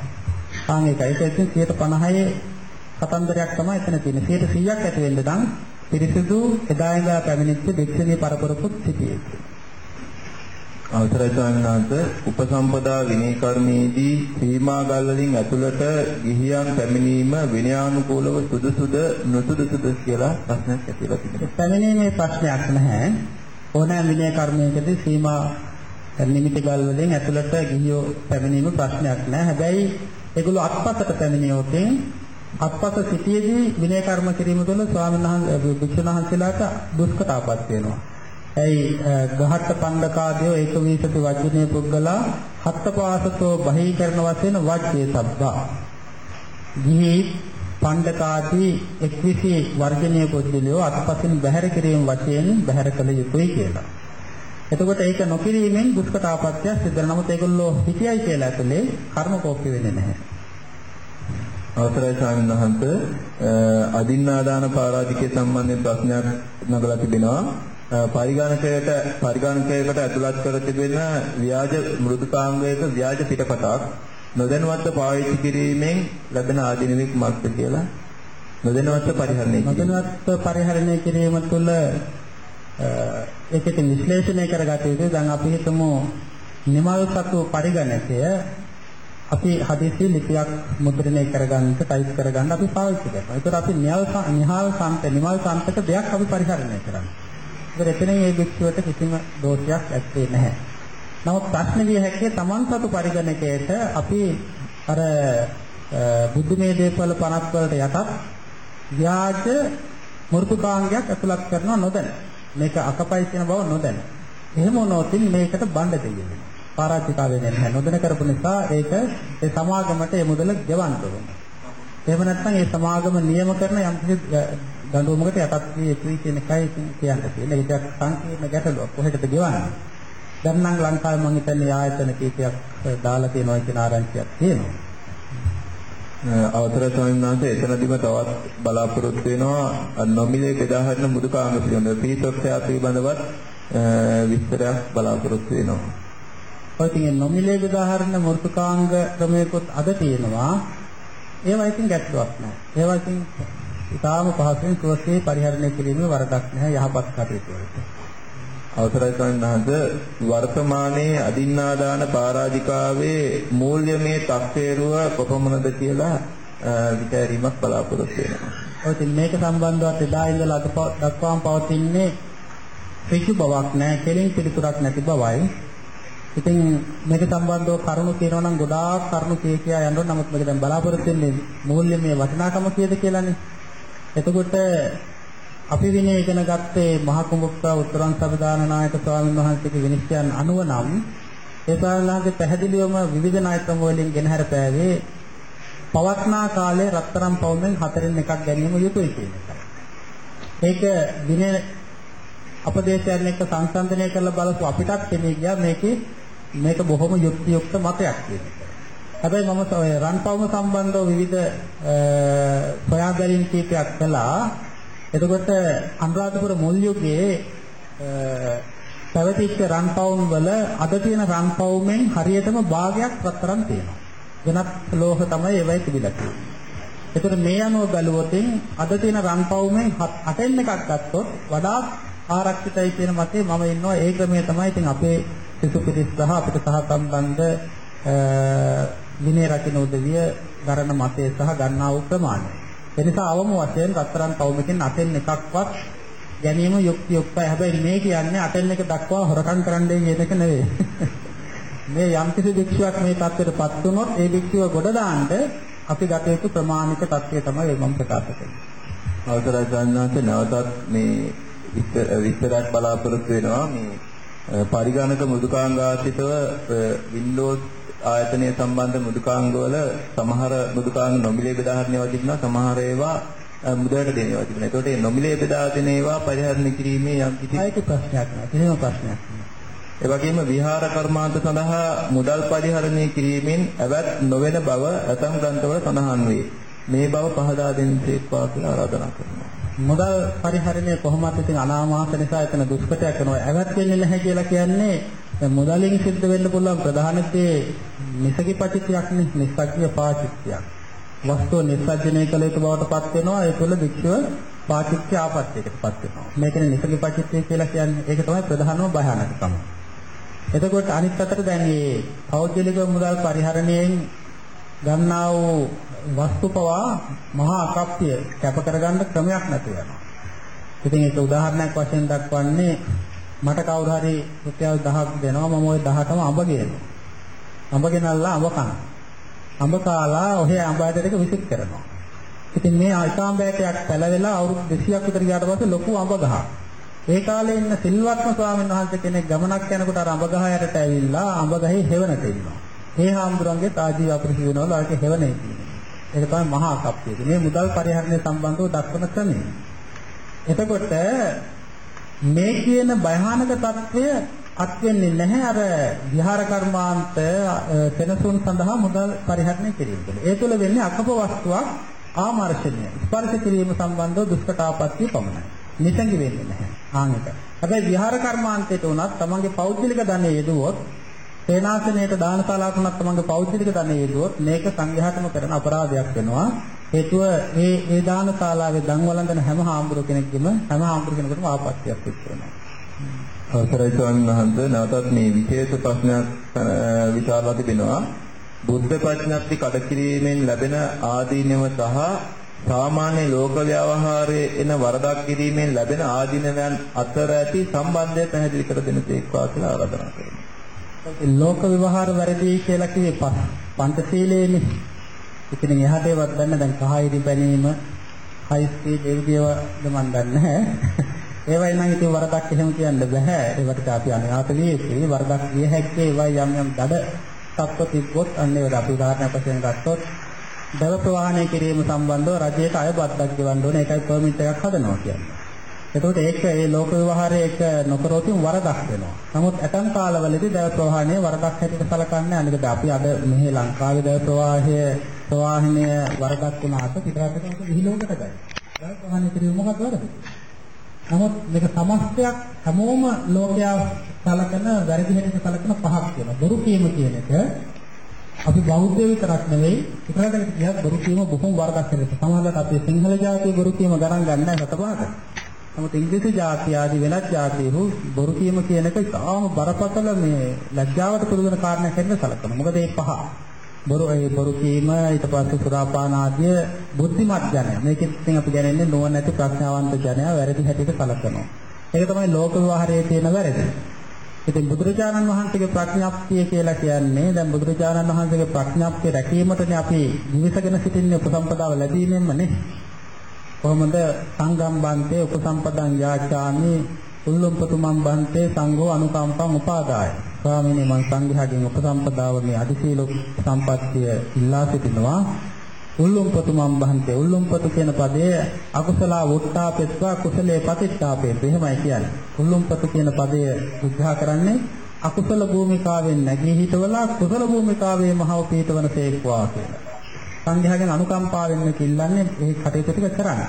ආන් ඒකයි. ඒක ඉතින් 150 කතන්දරයක් තමයි එතන තියෙන්නේ. 100ක් ඇති වෙන්න නම් පිරිසුදු එදා ඉඳලා පැමිණිච්ච භික්ෂුණී පරපුරකුත් සිටියේ. අවසරයි ස්වාමීන් වහන්සේ උපසම්පදා විනය කර්මයේදී සීමාගල් වලින් ඇතුළට ගිහියන් පැමිණීම විනයානුකූලව සුදුසුද නුසුදුසුද කියලා ප්‍රශ්නයක් ඇතිලා තිබෙනවා. පැමිණීමේ ප්‍රශ්නයක් නැහැ. ඕනෑම විනය කර්මයකදී සීමා නිමිතිගල් වලින් ඇතුළට ගිහියෝ පැමිණීම ප්‍රශ්නයක් නැහැ. හැබැයි ඒගොල්ලෝ අත්පසට පැමිණියොතින් අත්පස සිටියේදී විනය කර්ම කිරීම තුළ ස්වාමීන් වහන්සේ භික්ෂුන් වහන්සේලාට දුෂ්කරතාවක් වෙනවා. ඇයි ගහට පණ්ඩකාදයෝ ඒක වීසති වජ්ජනේ පුද්ගලා හත්පාසතෝ බහීකරණ වශයෙන් වජ්ජේ සබ්බා. ගිහි පණ්ඩකාදී එක්විසි වර්ජනීය පුද්ගලයෝ අත්පසින් බැහැර කිරීම වශයෙන් බැහැර කළ යුතුයි කියලා. එතකොට ඒක නොකිරීමෙන් දුෂ්කර ආපත්‍ය සිද්ධ වෙනවා. නමුත් ඒගොල්ලෝ හිතියයි කියලා ඇතුලේ කර්ම කෝප්පි වෙන්නේ නැහැ. අවසරයි ස්වාමීන් වහන්සේ අදින්නාදාන පරාජිකේ සම්බන්ධයෙන් ප්‍රශ්නයක් නගලා තිබෙනවා. පරිගණකයට පරිගණකයකට ඇතුළත් කර තිබෙන ව්‍යාජ මෘදුකාංගයක ව්‍යාජ පිටපතක් නොදැනුවත්ව පාවිච්චි කිරීමෙන් ලැබෙන ආධිනවික මාර්ග කියලා නොදැනුවත්ව පරිහරණය කිරීම. නොදැනුවත්ව පරිහරණය කිරීම තුළ ඒකෙත් විශ්ලේෂණය කරගත යුතුයි. දැන් අපි හිතමු නිමල් සතු පරිගණකය අපි හදිසි ලිපියක් මුද්‍රණය කරගන්න ටයිප් කරගන්න අපි පාවිච්චි කරනවා. ඒතර අපි නිහල් නිහල් සම්ප නිමල් සම්පක දෙයක් අපි පරිහරණය කරන්නේ. ඒතර එතනින් මේ වික්ෂුවට කිසිම දෝෂයක් ඇත්තේ නැහැ. නමුත් ප්‍රශ්න විය හැකි තමන් සතු පරිගණකයට අපි අර බුද්ධමය දේපල 50 වලට යටත් ව්‍යාජ මෘදුකාංගයක් ඇතුළත් කරනවා නොදැන. මේක අකපයි කියන බව නොදැන. එහෙම වුණොත් මේකට බණ්ඩ දෙන්නේ. පරාජිකා වෙන්නේ නැහැ. නොදැන කරපු නිසා ඒක ඒ සමාගමට ඒ මුදල ගෙවන්න ඕනේ. එහෙම නැත්නම් ඒ සමාගම නියම කරන යම් කිසි දඬුවමකට යටත් වී යුතුයි කියන එකයි කියන්න තියෙන්නේ. ඒක සංකීර්ණ ගැටලුවක්. කොහෙටද ගෙවන්නේ? දැන් නම් ලංකාවේ මම හිතන්නේ ආයතන කීපයක් දාලා තියෙනවා කියන ආරංචියක් තියෙනවා. අවතර ස්වාමීන් වහන්සේ එතනදිම තවත් බලාපොරොත්තු වෙනවා නොමිලේ බෙදා හරින මුදුකාංග පිළිබඳව පීතොක්ෂයා පිළිබඳවත් විස්තරයක් බලාපොරොත්තු වෙනවා. ඔය තියෙන නොමිලේ බෙදා හරින මුදුකාංග ක්‍රමයකොත් අද තියෙනවා. ඒවා ඉතින් ගැටලුවක් නෑ. ඒවා ඉතින් ඉතාම පහසුවෙන් කුවසේ පරිහරණය කිරීමේ වරදක් නැහැ යහපත් කටයුතු වලට. අවසරයි වහන්සේ වර්තමානයේ අදින්නාදාන පරාජිකාවේ මූල්‍යමය තක්සේරුව කොපමණද කියලා විචාරීමක් බලාපොරොත්තු වෙනවා. ඔය ඉතින් මේක සම්බන්ධව එදා ඉඳලා අද දක්වාම පවතින්නේ ඍජු බවක් නැහැ, කෙලින් පිළිතුරක් නැති බවයි. ඉතින් මේක සම්බන්ධව කරුණු කියනවා නම් ගොඩාක් කරුණු කිය කියා යනවා. නමුත් මේක දැන් බලාපොරොත්තු වෙන්නේ මූල්‍යමය වටිනාකම කියද කියලානේ. එතකොට අපි විනය ඉගෙන ගත්තේ මහ කුඹුක්කා උත්තරං සබදාන නායක ස්වාමීන් වහන්සේගේ විනිශ්චයන් අනුව නම් ඒ ස්වාමීන් පැහැදිලිවම විවිධ නායකම් වලින් ගෙනහැර පෑවේ පවත්නා කාලේ රත්තරන් පවුමෙන් හතරෙන් එකක් ගැනීම යුතුයි කියන එකයි. ඒක විනය අපදේශයන් එක්ක සංසන්දනය කරලා බලපු අපිටත් තේමී ගියා මේකේ මේක බොහොම යුක්තියුක්ත මතයක් කියන එක. හැබැයි මම ඔය රන්පවුම සම්බන්ධව විවිධ සොයාගැනීම් කීපයක් කළා. එතකොට අනුරාධපුර මුල් යුගයේ පැවතිච්ච රන් පවුම් වල අද තියෙන රන් පවුමෙන් හරියටම භාගයක් රත්තරන් තියෙනවා. වෙනත් ලෝහ තමයි ඒවයි තිබිලා තියෙන්නේ. එතකොට මේ අනුව බැලුවොත් අද තියෙන රන් පවුමෙන් 8න් එකක් ගත්තොත් වඩා ආරක්ෂිතයි කියන මතේ මම ඉන්නවා. ඒ ක්‍රමය තමයි ඉතින් අපේ සිසු පිරිස් සහ අපිට සහ සම්බන්ධ විනය රකින්න උදවිය ගරණ මතය සහ ගන්නා වූ ප්‍රමාණය. එනිසා අවම වශයෙන් රත්තරන් පවුමකින් අතෙන් එකක්වත් ගැනීම යුක්තියුක්තයි. හැබැයි මේ කියන්නේ අතෙන් එක දක්වා හොරකම් කරන්නයි කියන එක නෙවෙයි. මේ යම්කිසි භික්ෂුවක් මේ தත්ත්වයටපත් වුණොත් ඒ භික්ෂුව ගොඩ දාන්න අපි ගත යුතු ප්‍රමාණික தත්ත්වය තමයි මම ප්‍රකාශ කරන්නේ. අවසරයි සන්නාත නැවතත් මේ විස්තරයක් බලාපොරොත්තු වෙනවා මේ පරිගණක මෘදුකාංගාසිතව Windows ආයතනය සම්බන්ධ මෘදුකාංගවල සමහර මෘදුකාංග නොමිලේ බෙදා හරිනවා තිබුණා සමහර ඒවා මුදලට දෙනවා තිබුණා. ඒකට මේ නොමිලේ බෙදා දෙන ඒවා පරිහරණය කිරීමේ යම් කිසි ඒක ප්‍රශ්නයක් නෑ. කිසිම ප්‍රශ්නයක්. ඒ වගේම විහාර කර්මාන්ත සඳහා මුදල් පරිහරණය කිරීමෙන් ඇවත් නොවන බව ඇතම් ග්‍රන්ථවල සඳහන් වේ. මේ බව පහදා දෙන්නේක්වා කියලා ආරාධනා කරනවා. මුදල් පරිහරණය කොහොමද ඉතින් අනාමාස නිසා එතන දුෂ්කරයක් කරනවා. ඇවත් වෙන්නේ නැහැ කියලා කියන්නේ මුදලින් සිද්ධ වෙන්න පුළුවන් ප්‍රධාන දේ නිසකි පටිච්චයක් නේ නිස්සග්ගිය පාචිත්‍යයක්. වස්තුව නිස්සජ්ජනය කළ යුතු බවට පත් වෙනවා ඒ තුළ වික්ෂව පාචිත්‍ය ආපත්‍යයකට පත් වෙනවා. මේකනේ නිසකි පටිච්චය කියලා කියන්නේ. ඒක තමයි ප්‍රධානම භයානකකම. එතකොට අනිත් අතට දැන් මේ පෞද්ගලික මුදල් පරිහරණයෙන් ගන්නා වූ වස්තු පවා මහා අකප්පිය කැප කරගන්න ක්‍රමයක් නැති වෙනවා. ඉතින් ඒක උදාහරණයක් වශයෙන් දක්වන්නේ මට කවුරු හරි රුපියල් 1000ක් දෙනවා මම ওই 1000ටම අඹ ගේනවා. අඹ ගෙනල්ලා අඹ කනවා. අඹ කාලා ඔහේ අඹ ඇටයක විසිට කරනවා. ඉතින් මේ අල්පාම් බෑටයක් පැලවෙලා අවුරුදු 200ක් විතර ගියාට පස්සේ ලොකු අඹ ගහක්. ඒ කාලේ ඉන්න සිල්වත්ම ස්වාමීන් වහන්සේ කෙනෙක් ගමනක් යනකොට අර අඹ ගහ යටට ඇවිල්ලා අඹ ගහේ හෙවණට ඉන්නවා. මේ හාමුදුරන්ගේ තාජීව අපිට කියනවා ඒකේ හෙවණේ තියෙනවා. ඒක තමයි මහා කප්පිය. මේ මුදල් පරිහරණය සම්බන්ධව දක්වන ක්‍රමය. එතකොට මේ කියන භයානක తත්වය අත් වෙන්නේ නැහැ අර විහාර කර්මාන්ත සෙනසුන් සඳහා මුදල් පරිහරණය කිරීම තුළ. ඒ තුළ වෙන්නේ අකප වස්තුවක් ආමර්ෂණය. ස්පර්ශ කිරීම සම්බන්ධව දුෂ්කරතාපත්‍ය පමණයි. නිසංගි වෙන්නේ නැහැ. ආන් එක. හැබැයි විහාර කර්මාන්තයට උනත් තමන්ගේ පෞද්ගලික ධනෙ යෙදුවොත් සේනාසනයට දානශාලාවකට තමන්ගේ පෞද්ගලික ධනෙ යෙදුවොත් මේක සංඝයාටම කරන අපරාධයක් වෙනවා. හේතුව මේ මේ දානශාලාවේ දන් වළඳන හැම හාමුදුරු කෙනෙක්ගෙම හැම හාමුදුරු කෙනෙකුටම ආපත්‍යක් සිද්ධ වෙනවා. අවසරයි ස්වාමීන් වහන්සේ නැවතත් මේ විශේෂ ප්‍රශ්නයක් විචාරලා තිබෙනවා. බුද්ධ ප්‍රඥප්ති කඩකිරීමෙන් ලැබෙන ආදීනව සහ සාමාන්‍ය ලෝක ව්‍යවහාරයේ එන වරදක් කිරීමෙන් ලැබෙන ආදීනවයන් අතර ඇති සම්බන්ධය පැහැදිලි කර දෙන තේක්වා කියලා ආරාධනා කරනවා. ලෝක විවහාර වැරදි කියලා කිව්වේ පංචශීලයේනේ. ඉතින් එහාට ඒවත් දන්න දැන් කහයිරි බැනීම, හයිස්කී දෙවිදියවද මන් දන්නේ නැහැ. ඒවයි නම් ඉතින් වරදක් එහෙම කියන්න බෑ. ඒවට අපි අනාථ වියේදී වරදක් විය හැක්කේ ඒවයි යම් යම් දඩ තත්ත්ව තිබ්බොත් අන්න ඒවට අපි උදාහරණයක් වශයෙන් ගත්තොත් දව ප්‍රවාහනය කිරීම සම්බන්ධව රජයට අයබද්දක් ගෙවන්න ඕනේ. ඒකයි පර්මිට් එකක් හදනවා කියන්නේ. එතකොට ඒක ඒ ලෝක විවහාරයේ එක නොකරොත් වරදක් වෙනවා. නමුත් ඇතන් කාලවලදී දැව ප්‍රවාහණය වරදක් හැටියට සැලකන්නේ අනිකට අපි අද මෙහි ලංකාවේ දැව ප්‍රවාහය ප්‍රවාහනය වරදක් වුණාට පිටරටට ඒක විහිලෝකට ගයි. දැව ප්‍රවාහණය කිරීම මොකක්ද වරද? නමුත් මේක සමස්තයක් හැමෝම ලෝකයා සැලකන වැරදි හැටියට සැලකන පහක් වෙනවා. බොරු කීම කියන එක අපි බෞද්ධ විතරක් නෙවෙයි පිටරටකට ගියත් බොරු කීම බොහොම වරදක් හැටියට. සමහරවිට අපි සිංහල ජාතිය බොරු කීම ගණන් ගන්න නැහැ සතපහට. නමුත් ඉංග්‍රීසි ජාතිය ආදී වෙනත් ජාතීහු බොරු කීම කියන එක ඉතාම බරපතල මේ ලැජ්ජාවට පුරුදු වෙන කාරණයක් හැටියට සැලකනවා. මොකද ඒ පහ බොරු ඒ බොරු කීම ඊට පස්සේ සුරාපාන ආදී බුද්ධිමත් ජනය. මේකෙත් ඉතින් අපි දැනන්නේ නුවණ නැති ප්‍රඥාවන්ත ජනයා වැරදි හැටියට සැලකනවා. ඒක තමයි ලෝක විවහාරයේ තියෙන වැරදි. ඉතින් බුදුරජාණන් වහන්සේගේ ප්‍රඥාප්තිය කියලා කියන්නේ දැන් බුදුරජාණන් වහන්සේගේ ප්‍රඥාප්තිය රැකීමටනේ අපි ජීවිතගෙන සිටින්නේ උපසම්පදාව ලැබීමෙන්මනේ. කොහොමද සංගම් බන්තේ උපසම්පදං යාචාමි උල්ලුම්පතුමන් බන්තේ සංඝෝ අනුකම්පං උපාදාය ස්වාමීනි මං සංඝයාගෙන් උපසම්පදාව මේ අදිශීල සම්පත්තිය ඉල්ලා සිටිනවා උල්ලුම්පතුමන් බන්තේ උල්ලුම්පතු කියන පදයේ අකුසල වුට්ටාපෙත්වා කුසලේ පතිත්තාපේ එහෙමයි කියන්නේ උල්ලුම්පතු කියන පදය විග්‍රහ කරන්නේ අකුසල භූමිකාවෙන් නැගී හිටවලා කුසල භූමිකාවේ මහව පීඨවන තේක්වා කියලා සංඝයාගෙන් අනුකම්පාවෙන් කිල්ලන්නේ ඒ කටයුතු ටික කරන්න.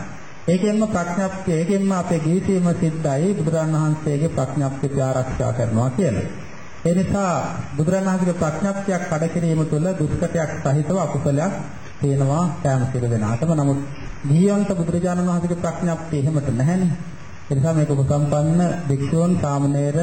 ඒකෙන්ම ප්‍රඥාප්තිය ඒකෙන්ම අපේ ජීවිතේම සිද්ධයි බුදුරන් වහන්සේගේ ප්‍රඥාප්තිය ආරක්ෂා කරනවා කියලා. ඒ නිසා බුදුරන් වහන්සේගේ ප්‍රඥාප්තියක් කඩ කිරීම තුළ දුෂ්කරයක් සහිතව අකුසලයක් තියෙනවා කෑම සිදු වෙනාටම. නමුත් ගියන්ත බුදුරජාණන් වහන්සේගේ ප්‍රඥාප්තිය එහෙමට නැහැනේ. ඒ නිසා මේක උපසම්පන්න භික්ෂුන් සාමණේර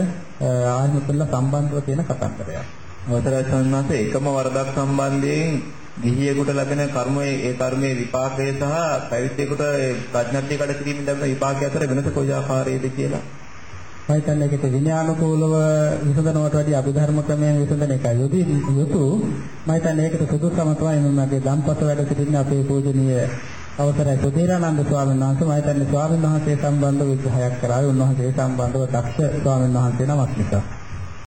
ආයතන සම්බන්ධව තියෙන කතන්දරයක්. අවතරයි ස්වාමීන් වහන්සේ එකම වරදක් සම්බන්ධයෙන් ගිහියෙකුට ලැබෙන කර්මයේ ඒ කර්මයේ විපාකය සහ පැවිද්දෙකුට ඒ ප්‍රඥප්තිය කඩ කිරීමෙන් ලැබෙන විපාකය අතර වෙනස කොයි ආකාරයේද කියලා. මම හිතන්නේ ඒකට විනයානුකූලව විසඳනවට වඩා අභිධර්ම ක්‍රමයෙන් විසඳන එකයි. යොදි යුතු මම හිතන්නේ ඒකට සුදුසුකම තමයි මගේ දම්පත වැඩ සිටින අපේ පූජනීය අවසරයි. සුදීරානන්ද ස්වාමීන් වහන්සේ මම හිතන්නේ ස්වාමීන් වහන්සේ සම්බන්ධව විග්‍රහයක් කරාවේ උන්වහන්සේ සම්බන්ධව දක්ෂ ස්වාමීන් වහන්සේ නමක් නිසා.